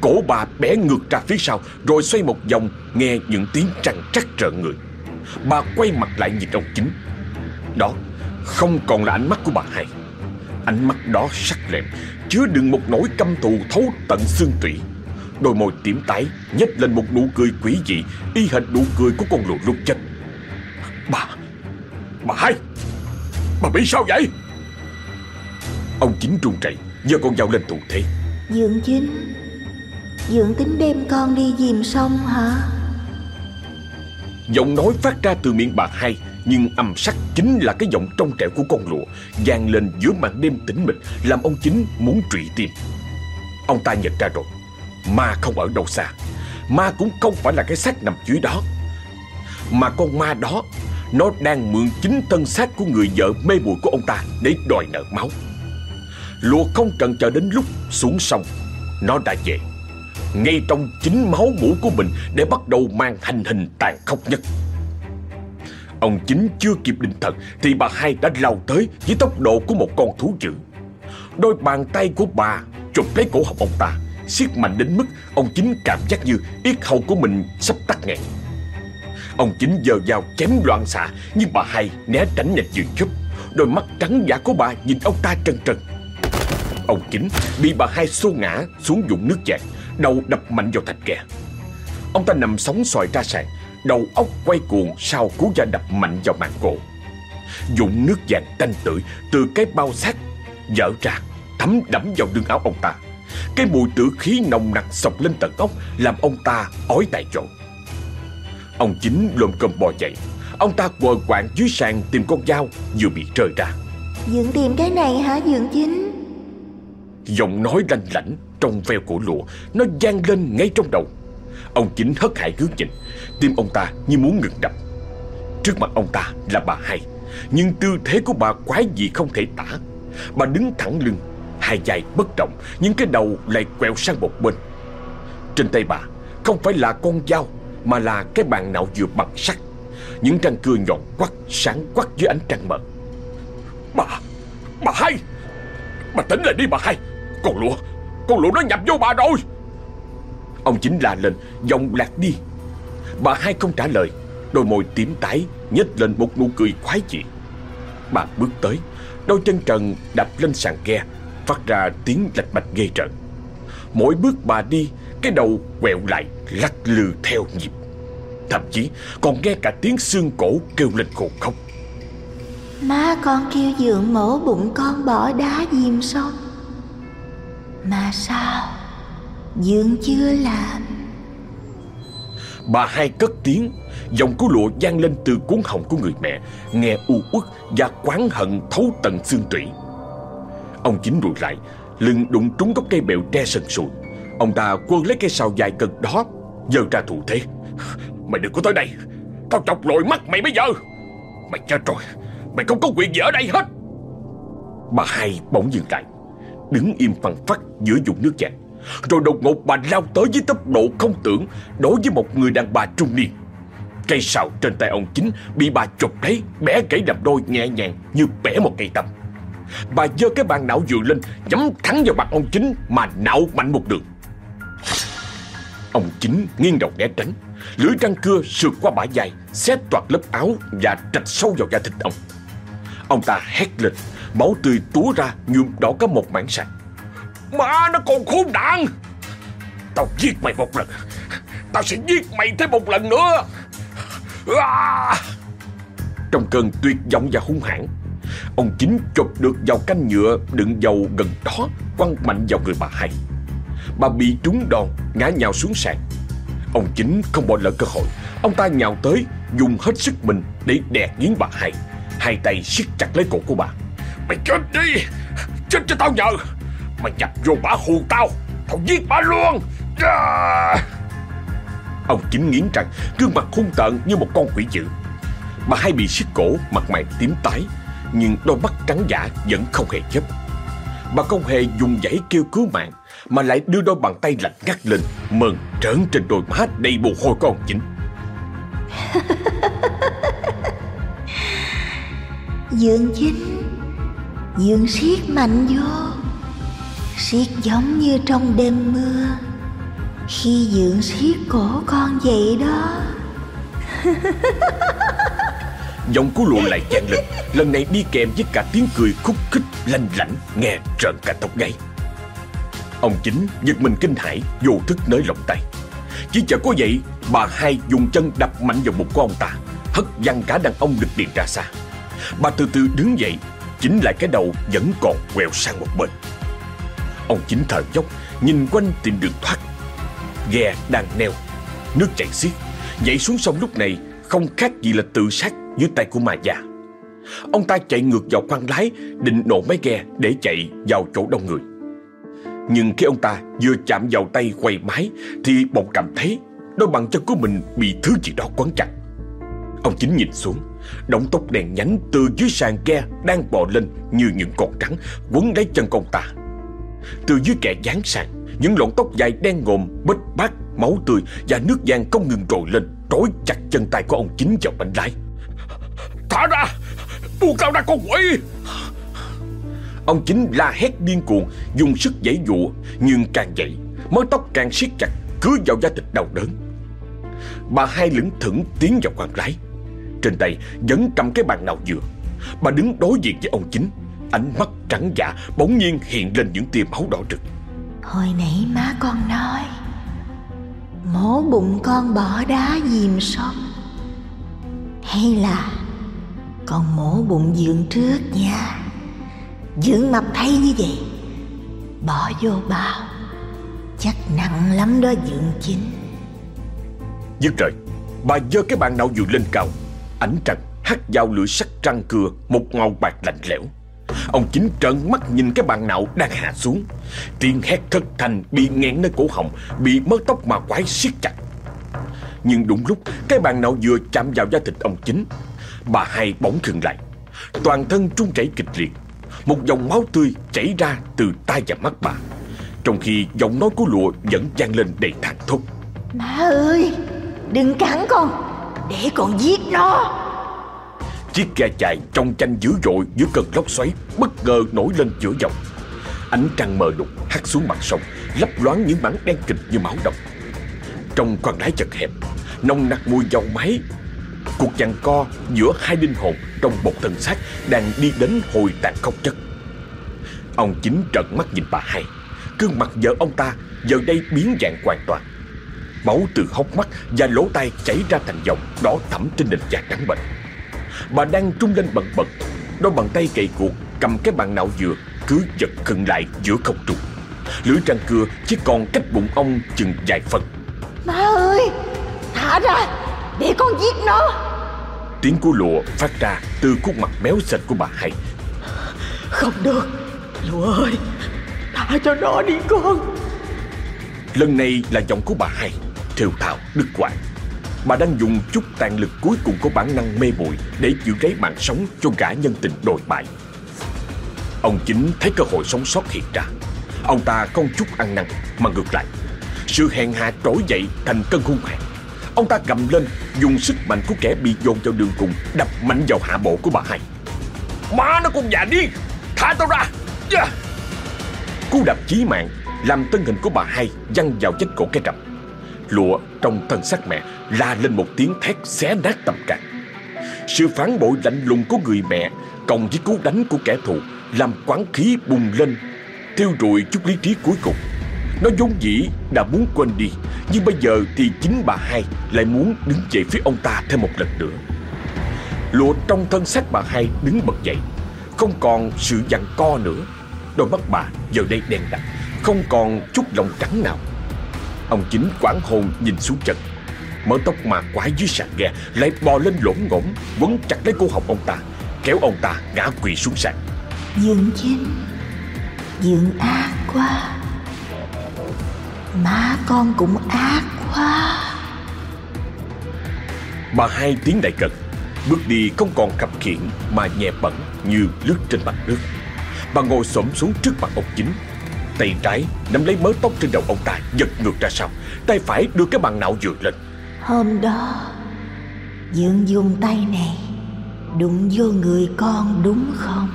Cổ bà bé ngược ra phía sau, Rồi xoay một vòng, Nghe những tiếng trăng trắc trợn người. Bà quay mặt lại nhìn ông chính. Đó, không còn là ánh mắt của bà hai. Ánh mắt đó sắc lẹm, Chứa đựng một nỗi căm thù thấu tận xương tủy. Đôi môi tiểm tái, nhếch lên một nụ cười quỷ dị, Y hệt nụ cười của con lùa lúc chết. Bà Bà hai, Bà bị sao vậy? Ông chính run rẩy, giơ con dao lên thủ thế. Dương chính Dưỡng tính đem con đi dìm sông hả? Giọng nói phát ra từ miệng bà hai, Nhưng âm sắc chính là cái giọng trong trẻo của con lụa, vang lên giữa màn đêm tĩnh mịch, Làm ông chính muốn trụy tim. Ông ta nhận ra rồi, Ma không ở đâu xa. Ma cũng không phải là cái xác nằm dưới đó. Mà con ma đó, Nó đang mượn chính thân xác của người vợ mê muội của ông ta Để đòi nợ máu. Lụa không cần chờ đến lúc xuống sông, Nó đã về. Ngay trong chính máu mũ của mình Để bắt đầu mang hành hình tàn khốc nhất. Ông chính chưa kịp định thần Thì bà hai đã lao tới Với tốc độ của một con thú dữ. Đôi bàn tay của bà chụp lấy cổ họng ông ta, siết mạnh đến mức ông chính cảm giác như yết hầu của mình sắp tắt nghẹn. Ông chính giơ dao chém loạn xạ, nhưng bà hai né tránh nhanh như chớp đôi mắt trắng giả của bà nhìn ông ta trần trần. ông chính bị bà hai xô ngã xuống dụng nước chạc đầu đập mạnh vào thạch kè. Ông ta nằm sóng xoài ra sàn đầu óc quay cuồng sau cú va đập mạnh vào màn cổ. Dũng nước vàng tanh tưởi từ cái bao xác dở ra thấm đẫm vào lưng áo ông ta. Cái mùi tử khí nồng nặc sộc lên tận óc Làm ông ta ói tại chỗ. Ông chính lồm cơm bò dậy. Ông ta quờ quạng dưới sàn tìm con dao vừa bị rơi ra. Dượng tìm cái này hả Dượng chính? Giọng nói lanh lảnh trong veo của lụa. Nó gian lên ngay trong đầu. Ông chính hất hải hướng nhìn Tim ông ta như muốn ngừng đập. Trước mặt ông ta là bà hai. Nhưng tư thế của bà quái gì không thể tả. Bà đứng thẳng lưng, Hai vai bất động, Nhưng cái đầu lại quẹo sang một bên. Trên tay bà, Không phải là con dao, Mà là cái bàn nạo dừa bằng sắt. Những răng cưa nhọn quắt Sáng quắt dưới ánh trăng mờ. Bà Bà hai! Bà tỉnh lại đi, bà hai! Còn lụa! Con lũ nó nhập vô bà rồi Ông chính la lên Giọng lạc đi Bà hai không trả lời Đôi môi tím tái nhếch lên một nụ cười khoái dị Bà bước tới Đôi chân trần đạp lên sàn ghe phát ra tiếng lạch bạch ghê trận. Mỗi bước bà đi, cái đầu quẹo lại lắc lư theo nhịp. Thậm chí còn nghe cả tiếng xương cổ kêu lên khổ khóc. Má con kêu dượng mổ bụng con bỏ đá dìm sông mà sao? Dương chưa làm. Bà hai cất tiếng, Giọng của lụa vang lên từ cuốn họng của người mẹ, Nghe u uất và quán hận thấu tận xương tủy. Ông chính lùi lại, Lưng đụng trúng gốc cây bèo tre sần sùi. Ông ta quơ lấy cây sào dài cực đó Giờ ra thủ thế. Mày đừng có tới đây. Tao chọc lội mắt mày bây giờ. Mày chết rồi. Mày không có quyền gì ở đây hết. Bà hai bỗng dừng lại. Đứng im phăng phắc giữa vùng nước chảy. Rồi đột ngột bà lao tới với tốc độ không tưởng Đối với một người đàn bà trung niên. Cây sào trên tay ông chính Bị bà chụp lấy, Bẻ gãy làm đôi nhẹ nhàng Như bẻ một cây tăm. Bà giơ cái bàn não dựa lên Nhắm thẳng vào mặt ông chính Mà nạo mạnh một đường. Ông chính nghiêng đầu né tránh, Lưỡi răng cưa sượt qua bả dài Xé toạc lớp áo Và trạch sâu vào da thịt ông. Ông ta hét lên Máu tươi túa ra, nhuộm đỏ cả một mảng sàn mà nó còn khốn nạn. Tao giết mày một lần. Tao sẽ giết mày thêm một lần nữa. À! Trong cơn tuyệt vọng và hung hãn, Ông chính chụp được vào canh nhựa đựng dầu gần đó, Quăng mạnh vào người bà hai. Bà bị trúng đòn, ngã nhào xuống sàn. Ông chính không bỏ lỡ cơ hội. Ông ta nhào tới, dùng hết sức mình để đè nghiến bà hai. Hai tay siết chặt lấy cổ của bà. Mày chết đi. Chết cho tao nhờ. Mày nhập vô bả hù tao. Tao giết bả luôn. À! Ông chính nghiến răng Gương mặt hung tợn như một con quỷ dữ. Bà hai bị siết cổ, Mặt mày tím tái, nhưng đôi mắt trắng giả vẫn không hề chấp Bà không hề dùng giấy kêu cứu mạng, Mà lại đưa đôi bàn tay lạnh ngắt lên, Mờn trớn trên đôi má đầy mồ hôi của ông chính. Dương chính Dương siết mạnh vô. Siết giống như trong đêm mưa. Khi dưỡng siết cổ con vậy đó. Giọng của lụa lại chặn lực, Lần này đi kèm với cả tiếng cười khúc khích lanh lảnh Nghe trợn cả tóc gáy. Ông chính giật mình kinh hãi Vô thức nới lỏng tay. Chỉ chờ có vậy Bà hai dùng chân đập mạnh vào bụng của ông ta. Hất văng cả đàn ông được điện ra xa. Bà từ từ đứng dậy Chính lại cái đầu vẫn còn quẹo sang một bên. Ông chính thở dốc, Nhìn quanh tìm đường thoát. Ghe đang neo, Nước chảy xiết. Nhảy xuống sông lúc này Không khác gì là tự sát dưới tay của mà già Ông ta chạy ngược vào khoang lái, Định nổ máy ghe để chạy vào chỗ đông người. Nhưng khi ông ta vừa chạm vào tay quay máy Thì bỗng cảm thấy Đôi bàn chân của mình bị thứ gì đó quấn chặt. Ông chính nhìn xuống Động tóc đèn nhánh từ dưới sàn ghe Đang bò lên như những con trắng Quấn lấy chân con ta. Từ dưới kẻ dán sàn Những lọn tóc dài đen ngồm, Bết bát, máu tươi Và nước vàng không ngừng trồi lên Trói chặt chân tay của ông chính vào bánh lái Thả ra! Buông tao ra con quỷ! Ông chính la hét điên cuồng Dùng sức giãy dụa Nhưng càng dậy Mớ tóc càng siết chặt Cứ vào da thịt đau đớn. Bà hai lững thững tiến vào khoang lái. Trên tay vẫn cầm cái bàn nào dừa Bà đứng đối diện với ông chính. Ánh mắt trắng dạ Bỗng nhiên hiện lên những tia máu đỏ rực. Hồi nãy má con nói Mổ bụng con bỏ đá dìm sông Hay là Con mổ bụng dượng trước nha. Dượng mập thấy như vậy Bỏ vô bao. Chắc nặng lắm đó dượng chính. Dứt trời Bà giơ cái bàn nào dừa lên cao Ánh trăng hắt vào lưỡi sắt răng cưa, Một ngọn bạc lạnh lẽo. Ông chính trợn mắt nhìn cái bàn nạo đang hạ xuống. Tiếng hét thất thành bị nghẹn nơi cổ họng, Bị mớ tóc mà quái siết chặt. Nhưng đúng lúc, Cái bàn nạo vừa chạm vào da thịt ông chính, Bà hai bỗng khựng lại. Toàn thân trung chảy kịch liệt. Một dòng máu tươi chảy ra từ tai và mắt bà. Trong khi giọng nói của lụa vẫn vang lên đầy thảng thốt Má ơi, Đừng cắn con. Để con giết nó Chiếc ghe chạy trong tranh dữ dội giữa cơn lốc xoáy bất ngờ nổi lên giữa dòng. Ánh trăng mờ đục hắt xuống mặt sông, lấp loáng những mảng đen kịch như máu độc Trong khoang lái chật hẹp, nông nặc mùi dầu máy. Cuộc giằng co giữa hai linh hồn trong một thân xác đang đi đến hồi tàn khốc chất. Ông chính trợn mắt nhìn bà hai, gương mặt vợ ông ta giờ đây biến dạng hoàn toàn. Máu từ hốc mắt và lỗ tai chảy ra thành dòng đỏ thẫm trên nền da trắng bệch. Bà đang trung lên bần bật Đôi bàn tay cày cuột cầm cái bàn nạo dừa Cứ giật khựng lại giữa không trung. Lưỡi răng cưa chỉ còn cách bụng ông chừng vài phần. Má ơi Thả ra Để con giết nó. Tiếng của lụa phát ra từ khuôn mặt méo sệt của bà hai. Không được Lụa ơi Thả cho nó đi con. Lần này là giọng của bà hai Thều thào đứt quãng Bà đang dùng chút tàn lực cuối cùng của bản năng mê muội để giữ lấy mạng sống cho gã nhân tình đồi bại. Ông chính thấy cơ hội sống sót hiện ra. Ông ta không chút ăn năn mà ngược lại. Sự hèn hạ trỗi dậy thành cơn hung hãn. Ông ta gầm lên, dùng sức mạnh của kẻ bị dồn vào đường cùng, đập mạnh vào hạ bộ của bà hai. Má nó con già đi Thả tao ra yeah. Cú đập chí mạng làm thân hình của bà hai văng vào chết cổ cái rập. Lụa trong thân xác mẹ la lên một tiếng thét xé nát tâm cạn. Sự phản bội lạnh lùng của người mẹ cộng với cú đánh của kẻ thù làm quán khí bùng lên, thiêu rụi chút lý trí cuối cùng. Nó vốn dĩ đã muốn quên đi, nhưng bây giờ thì chính bà hai lại muốn đứng về phía ông ta thêm một lần nữa. Lụa trong thân xác bà hai đứng bật dậy, không còn sự giằng co nữa. Đôi mắt bà giờ đây đen đặc, không còn chút lòng trắng nào. Ông chính quảng hồn nhìn xuống chân. Mớ tóc mà quái dưới sàn ghe Lại bò lên lỗm ngỗng Quấn chặt lấy cô họng ông ta Kéo ông ta ngã quỵ xuống sàn. Dương chính Dương ác quá. Má con cũng ác quá. Bà hai tiếng đại gần Bước đi không còn khập khiển Mà nhẹ bẩn như lướt trên mặt nước. Bà ngồi xổm xuống trước mặt ông chính Tay trái nắm lấy mớ tóc trên đầu ông ta Giật ngược ra sau. Tay phải đưa cái bàn nạo dược lên. Hôm đó Dương dùng tay này Đụng vô người con đúng không?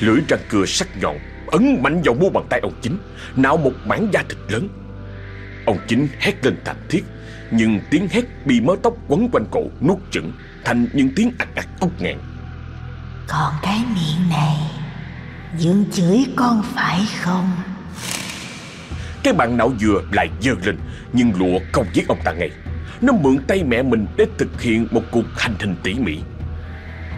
Lưỡi răng cưa sắc nhọn Ấn mạnh vào mu bàn tay ông chính Nạo một mảng da thịt lớn. Ông chính hét lên thảm thiết Nhưng tiếng hét bị mớ tóc quấn quanh cổ nuốt chửng Thành những tiếng ạc ạc ốc nghẹn. Còn cái miệng này Dương chửi con phải không? Cái bàn não dừa lại dơ lên Nhưng lụa không giết ông ta ngay. Nó mượn tay mẹ mình để thực hiện một cuộc hành hình tỉ mỉ.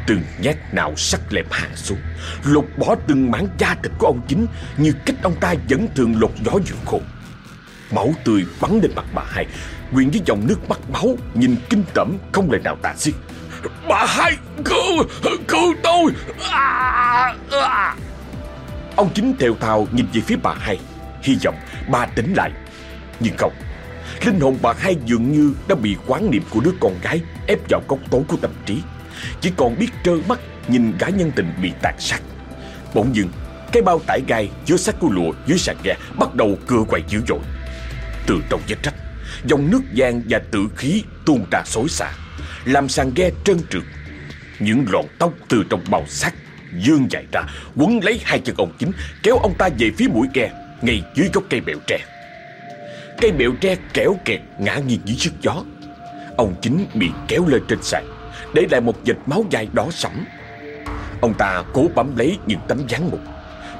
Từng nhát nào sắc lẹp hạ xuống Lột bỏ từng mảng da thịt của ông chính Như cách ông ta vẫn thường lột gió dừa khô Máu tươi bắn lên mặt bà hai Quyện với dòng nước mắt máu Nhìn kinh tởm không lời nào tả xiết. Bà hai cứu Cứu tôi! À, à. à. Ông chính theo thào nhìn về phía bà hai. Hy vọng bà tỉnh lại. Nhưng không, Linh hồn bà hai dường như đã bị quán niệm của đứa con gái ép vào góc tối của tâm trí. Chỉ còn biết trơ mắt nhìn gã nhân tình bị tàn sát. Bỗng dưng, Cái bao tải gai chứa xác của lụa dưới sàn ghe Bắt đầu cưa quay dữ dội. Từ trong vết rách, Dòng nước vàng và tự khí tuôn ra xối xả, Làm sàn ghe trơn trượt. Những lọn tóc từ trong bào xác dương dài ra, quấn lấy hai chân ông chính kéo ông ta về phía mũi ghe, ngay dưới gốc cây bẹo tre. Cây bẹo tre kéo kẹt ngã nghiêng dưới sức gió. Ông chính bị kéo lên trên sàn, để lại một vệt máu dài đỏ sẫm. Ông ta cố bám lấy những tấm gián mục.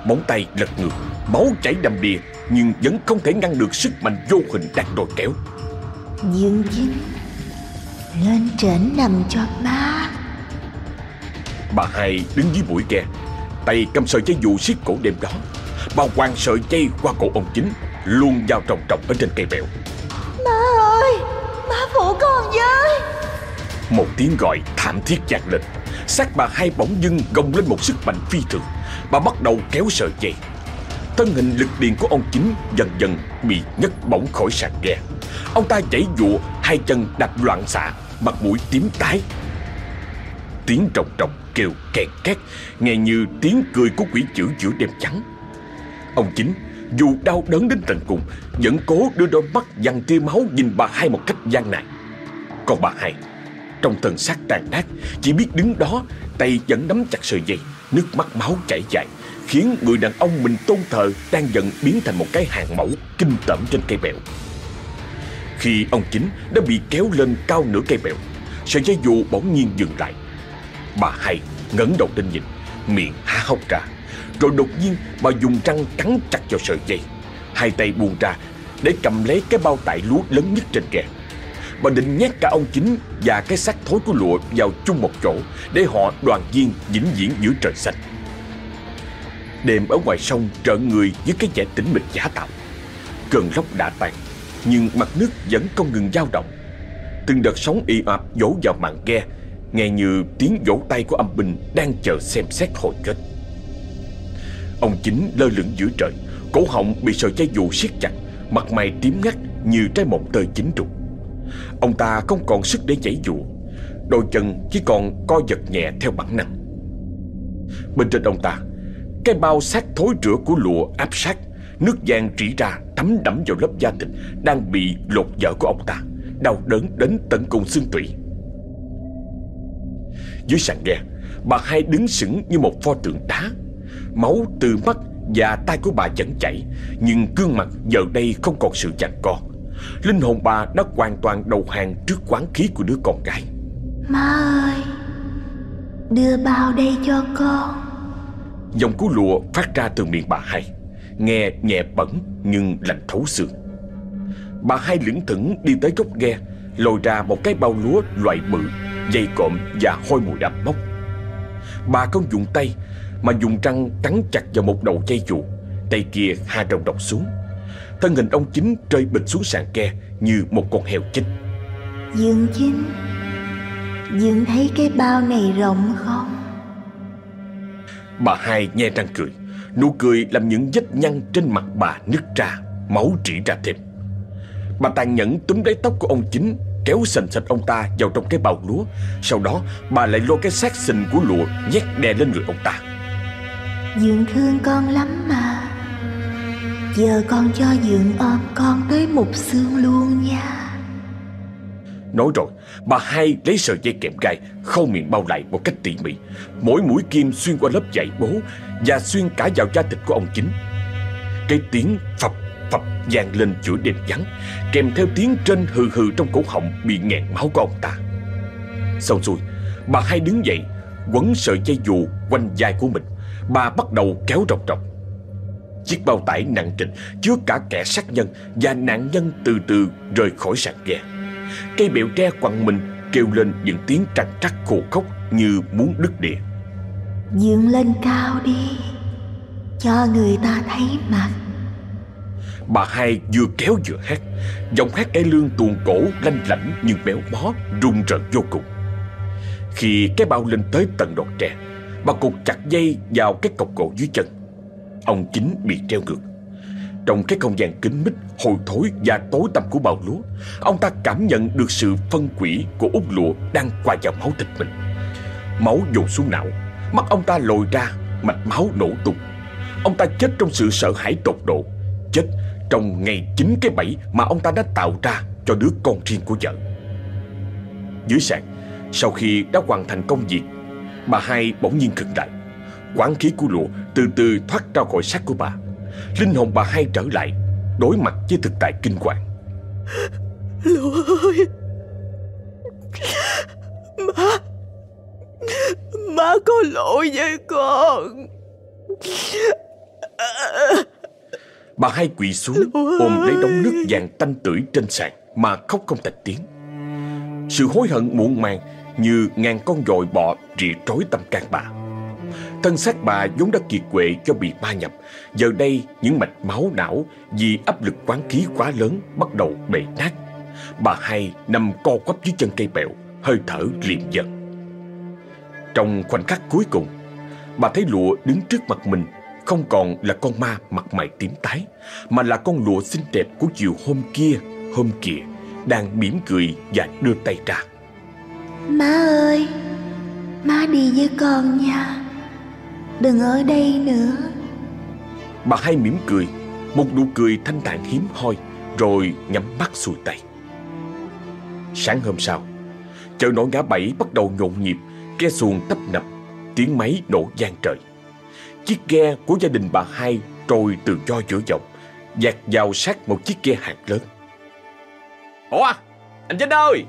Móng tay lật ngược, máu chảy đầm đìa, nhưng vẫn không thể ngăn được sức mạnh vô hình đang đòi kéo. Dương chính, Lên trển nằm cho má Bà hai đứng dưới mũi ghe. Tay cầm sợi dây dù siết cổ đêm đó Bà quàng sợi dây qua cổ ông chính Luôn vào trồng trồng ở trên cây bèo. Má ơi Má phụ con với. Một tiếng gọi thảm thiết vang lên. Xác bà hai bỗng dưng gồng lên một sức mạnh phi thường. Bà bắt đầu kéo sợi dây. Thân hình lực điện của ông chính dần dần bị nhấc bổng khỏi sàn ghe. Ông ta chảy dụa Hai chân đạp loạn xạ Mặt mũi tím tái. Tiếng trồng trồng kêu kẹt két, Nghe như tiếng cười của quỷ chữ giữa đêm trắng. Ông chính, dù đau đớn đến tận cùng, Vẫn cố đưa đôi mắt dằn tia máu Nhìn bà hai một cách gian nan. Còn bà hai, Trong thân xác tàn nát, Chỉ biết đứng đó, Tay vẫn nắm chặt sợi dây, Nước mắt máu chảy dài, Khiến người đàn ông mình tôn thờ Đang dần biến thành một cái hàng mẫu Kinh tởm trên cây bẹo Khi ông chính đã bị kéo lên cao nửa cây bẹo Sợi dây dù bỗng nhiên dừng lại Bà hai ngẩng đầu lên nhìn, Miệng há hốc ra. Rồi đột nhiên bà dùng răng cắn chặt vào sợi dây. Hai tay buông ra Để cầm lấy cái bao tải lúa lớn nhất trên kè. Bà định nhét cả ông chính Và cái xác thối của lụa vào chung một chỗ Để họ đoàn viên vĩnh viễn giữa trời xanh. Đêm ở ngoài sông trợn người với cái vẻ tĩnh mịch giả tạo. Cơn lốc đã tan, Nhưng mặt nước vẫn không ngừng dao động. Từng đợt sóng y ạp vỗ vào màn ghe Nghe như tiếng vỗ tay của âm binh Đang chờ xem xét hồi kết. Ông chính lơ lửng giữa trời, Cổ họng bị sợi dây dù siết chặt, Mặt mày tím ngắt như trái mộng tơi chín rụng Ông ta không còn sức để nhảy dụ Đôi chân chỉ còn co giật nhẹ theo bản năng. Bên trên ông ta, Cái bao xác thối rữa của lụa áp sát, Nước vàng rỉ ra thấm đẫm vào lớp da thịt Đang bị lột dở của ông ta, Đau đớn đến tận cùng xương tủy dưới sàn ghe Bà hai đứng sững như một pho tượng đá. Máu từ mắt và tay của bà vẫn chảy Nhưng gương mặt giờ đây không còn sự chạnh co. Linh hồn bà đã hoàn toàn đầu hàng trước quán khí của đứa con gái. Má ơi Đưa bao đây cho con. Dòng cú lụa phát ra từ miệng bà hai Nghe nhẹ bẩn nhưng lạnh thấu xương. Bà hai lững thững đi tới gốc ghe Lôi ra một cái bao lúa loại bự Dây cộm và hôi mùi đậm mốc. Bà không dùng tay Mà dùng răng cắn chặt vào một đầu dây dù Tay kia hạ rồng độc xuống. Thân hình ông chính rơi bịch xuống sàn ke Như một con heo chết. Dương chính Dương thấy cái bao này rộng không? Bà hai nhe răng cười Nụ cười làm những vết nhăn trên mặt bà nứt ra Máu rỉ ra thêm. Bà tàn nhẫn túm lấy tóc của ông chính Kéo sành sạch ông ta vào trong cái bào lúa. Sau đó bà lại lôi cái xác xình của lụa Nhét đè lên người ông ta. Dương thương con lắm mà. Giờ con cho Dương ôm con tới mục xương luôn nha. Nói rồi Bà hai lấy sợi dây kèm gai Khâu miệng bao lại một cách tỉ mỉ. Mỗi mũi kim xuyên qua lớp vảy bố Và xuyên cả vào da thịt của ông chính. Cái tiếng phập phập vang lên giữa đêm vắng Kèm theo tiếng trên hừ hừ trong cổ họng Bị nghẹn máu của ông ta Xong xuôi Bà hai đứng dậy Quấn sợi dây dù quanh vai của mình Bà bắt đầu kéo rồng rồng Chiếc bao tải nặng trịch chứa cả kẻ sát nhân và nạn nhân từ từ rời khỏi sàn ghe. Cây bẹo tre quằn mình kêu lên những tiếng trằn trắc khô khốc như muốn đứt địa. Dựng lên cao đi, cho người ta thấy mặt. Bà hai vừa kéo vừa hát. Giọng hát cái lương tuồng cổ lanh lảnh nhưng béo bó rung rợn vô cùng. Khi cái bao lên tới tận đọt tre Bà cột chặt dây vào cái cọc gỗ dưới chân. Ông chính bị treo ngược. Trong cái không gian kín mít, hồi thối và tối tăm của bào lúa Ông ta cảm nhận được sự phân quỷ của út lụa đang qua vào máu thịt mình. Máu dồn xuống não Mắt ông ta lồi ra, mạch máu nổ tung. Ông ta chết trong sự sợ hãi tột độ Chết trong ngày chính cái bẫy mà ông ta đã tạo ra cho đứa con riêng của vợ. Dưới sàn, sau khi đã hoàn thành công việc, bà hai bỗng nhiên khựng lại. Quán khí của lụa từ từ thoát ra khỏi xác của bà. Linh hồn bà hai trở lại, đối mặt với thực tại kinh hoàng. Lụa ơi! Má! Má có lỗi với con! Bà hai quỳ xuống ôm lấy đống nước vàng tanh tưởi trên sàn mà khóc không thành tiếng. Sự hối hận muộn màng như ngàn con dội bọ rỉa trối tâm can bà. Thân xác bà vốn đã kiệt quệ do bị ba nhập. Giờ đây những mạch máu não vì áp lực quán khí quá lớn bắt đầu bể nát. Bà hai nằm co quắp dưới chân cây bẹo hơi thở liệm dần. Trong khoảnh khắc cuối cùng, bà thấy lụa đứng trước mặt mình không còn là con ma mặt mày tím tái Mà là con lụa xinh đẹp của chiều hôm kia Hôm kia Đang mỉm cười và đưa tay ra. Má ơi Má đi với con nha. Đừng ở đây nữa. Bà hai mỉm cười Một nụ cười thanh thản hiếm hoi Rồi nhắm mắt xuôi tay. Sáng hôm sau Chợ nổi ngã bảy bắt đầu nhộn nhịp Ghe xuồng tấp nập Tiếng máy nổ gian trời Chiếc ghe của gia đình bà hai trôi từ cho giữa dòng, dạt vào sát một chiếc ghe hạt lớn. Ủa, anh Chính ơi,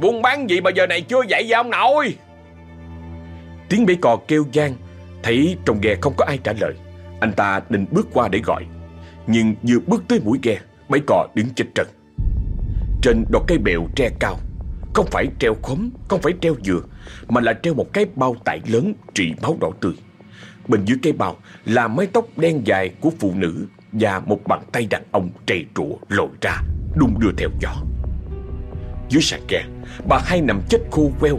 buôn bán gì mà giờ này chưa dậy vậy ông nội? Tiếng bể cò kêu gian, thấy trong ghe không có ai trả lời. Anh ta định bước qua để gọi, nhưng vừa bước tới mũi ghe, bẫy cò đứng chết trần. Trên đọt cây bèo tre cao, không phải treo khóm, không phải treo dừa, mà là treo một cái bao tải lớn trị máu đỏ tươi. Bên dưới cây bào là mái tóc đen dài của phụ nữ và một bàn tay đàn ông trầy trụa lồi ra, đung đưa theo gió. Dưới sàn ghe, bà hai nằm chết khô queo,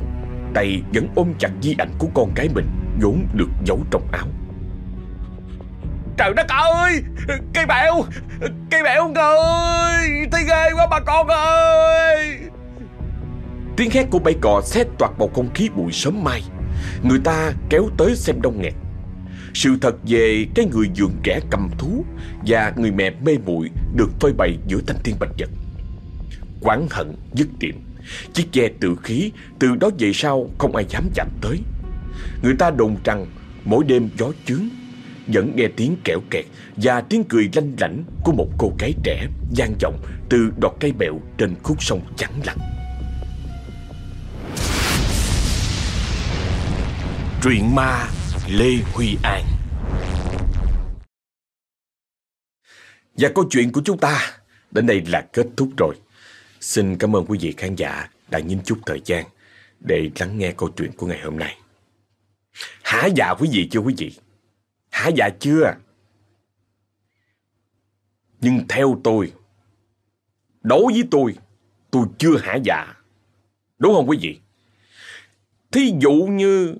tay vẫn ôm chặt di ảnh của con gái mình vốn được giấu trong áo. Trời đất ơi! Cây bẹo Cây bẹo ơi! Thấy ghê quá bà con ơi! Tiếng hét của bầy cò xét toạt bầu không khí bụi sớm mai. Người ta kéo tới xem đông nghẹt sự thật về cái người dường kẻ cầm thú và người mẹ mê muội được phơi bày giữa thanh thiên bạch nhật. Quán hận dứt điểm, chiếc ghe tự khí từ đó về sau không ai dám chạm tới. Người ta đồn rằng mỗi đêm gió chướng vẫn nghe tiếng kẹo kẹt và tiếng cười lanh lảnh của một cô gái trẻ gian vọng từ đọt cây bẹo trên khúc sông trắng lặng. Truyện ma Lê Huy An Và câu chuyện của chúng ta đến đây là kết thúc rồi. Xin cảm ơn quý vị khán giả đã nhìn chút thời gian để lắng nghe câu chuyện của ngày hôm nay. Hả dạ quý vị chưa quý vị? Hả dạ chưa? Nhưng theo tôi, đối với tôi, tôi chưa hả dạ. Đúng không quý vị? Thí dụ như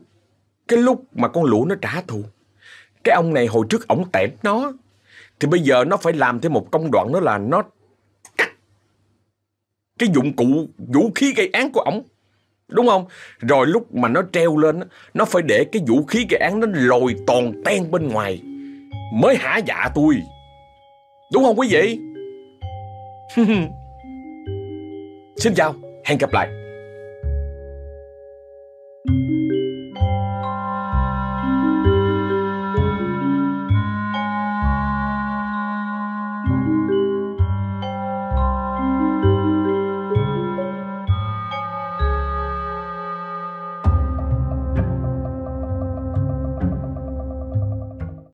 cái lúc mà con lũ nó trả thù Cái ông này hồi trước ổng tẻm nó Thì bây giờ nó phải làm thêm một công đoạn đó là nó cắt Cái dụng cụ vũ khí gây án của ổng Đúng không? Rồi lúc mà nó treo lên Nó phải để cái vũ khí gây án nó lồi toàn ten bên ngoài Mới hả dạ tôi Đúng không quý vị? Xin chào, hẹn gặp lại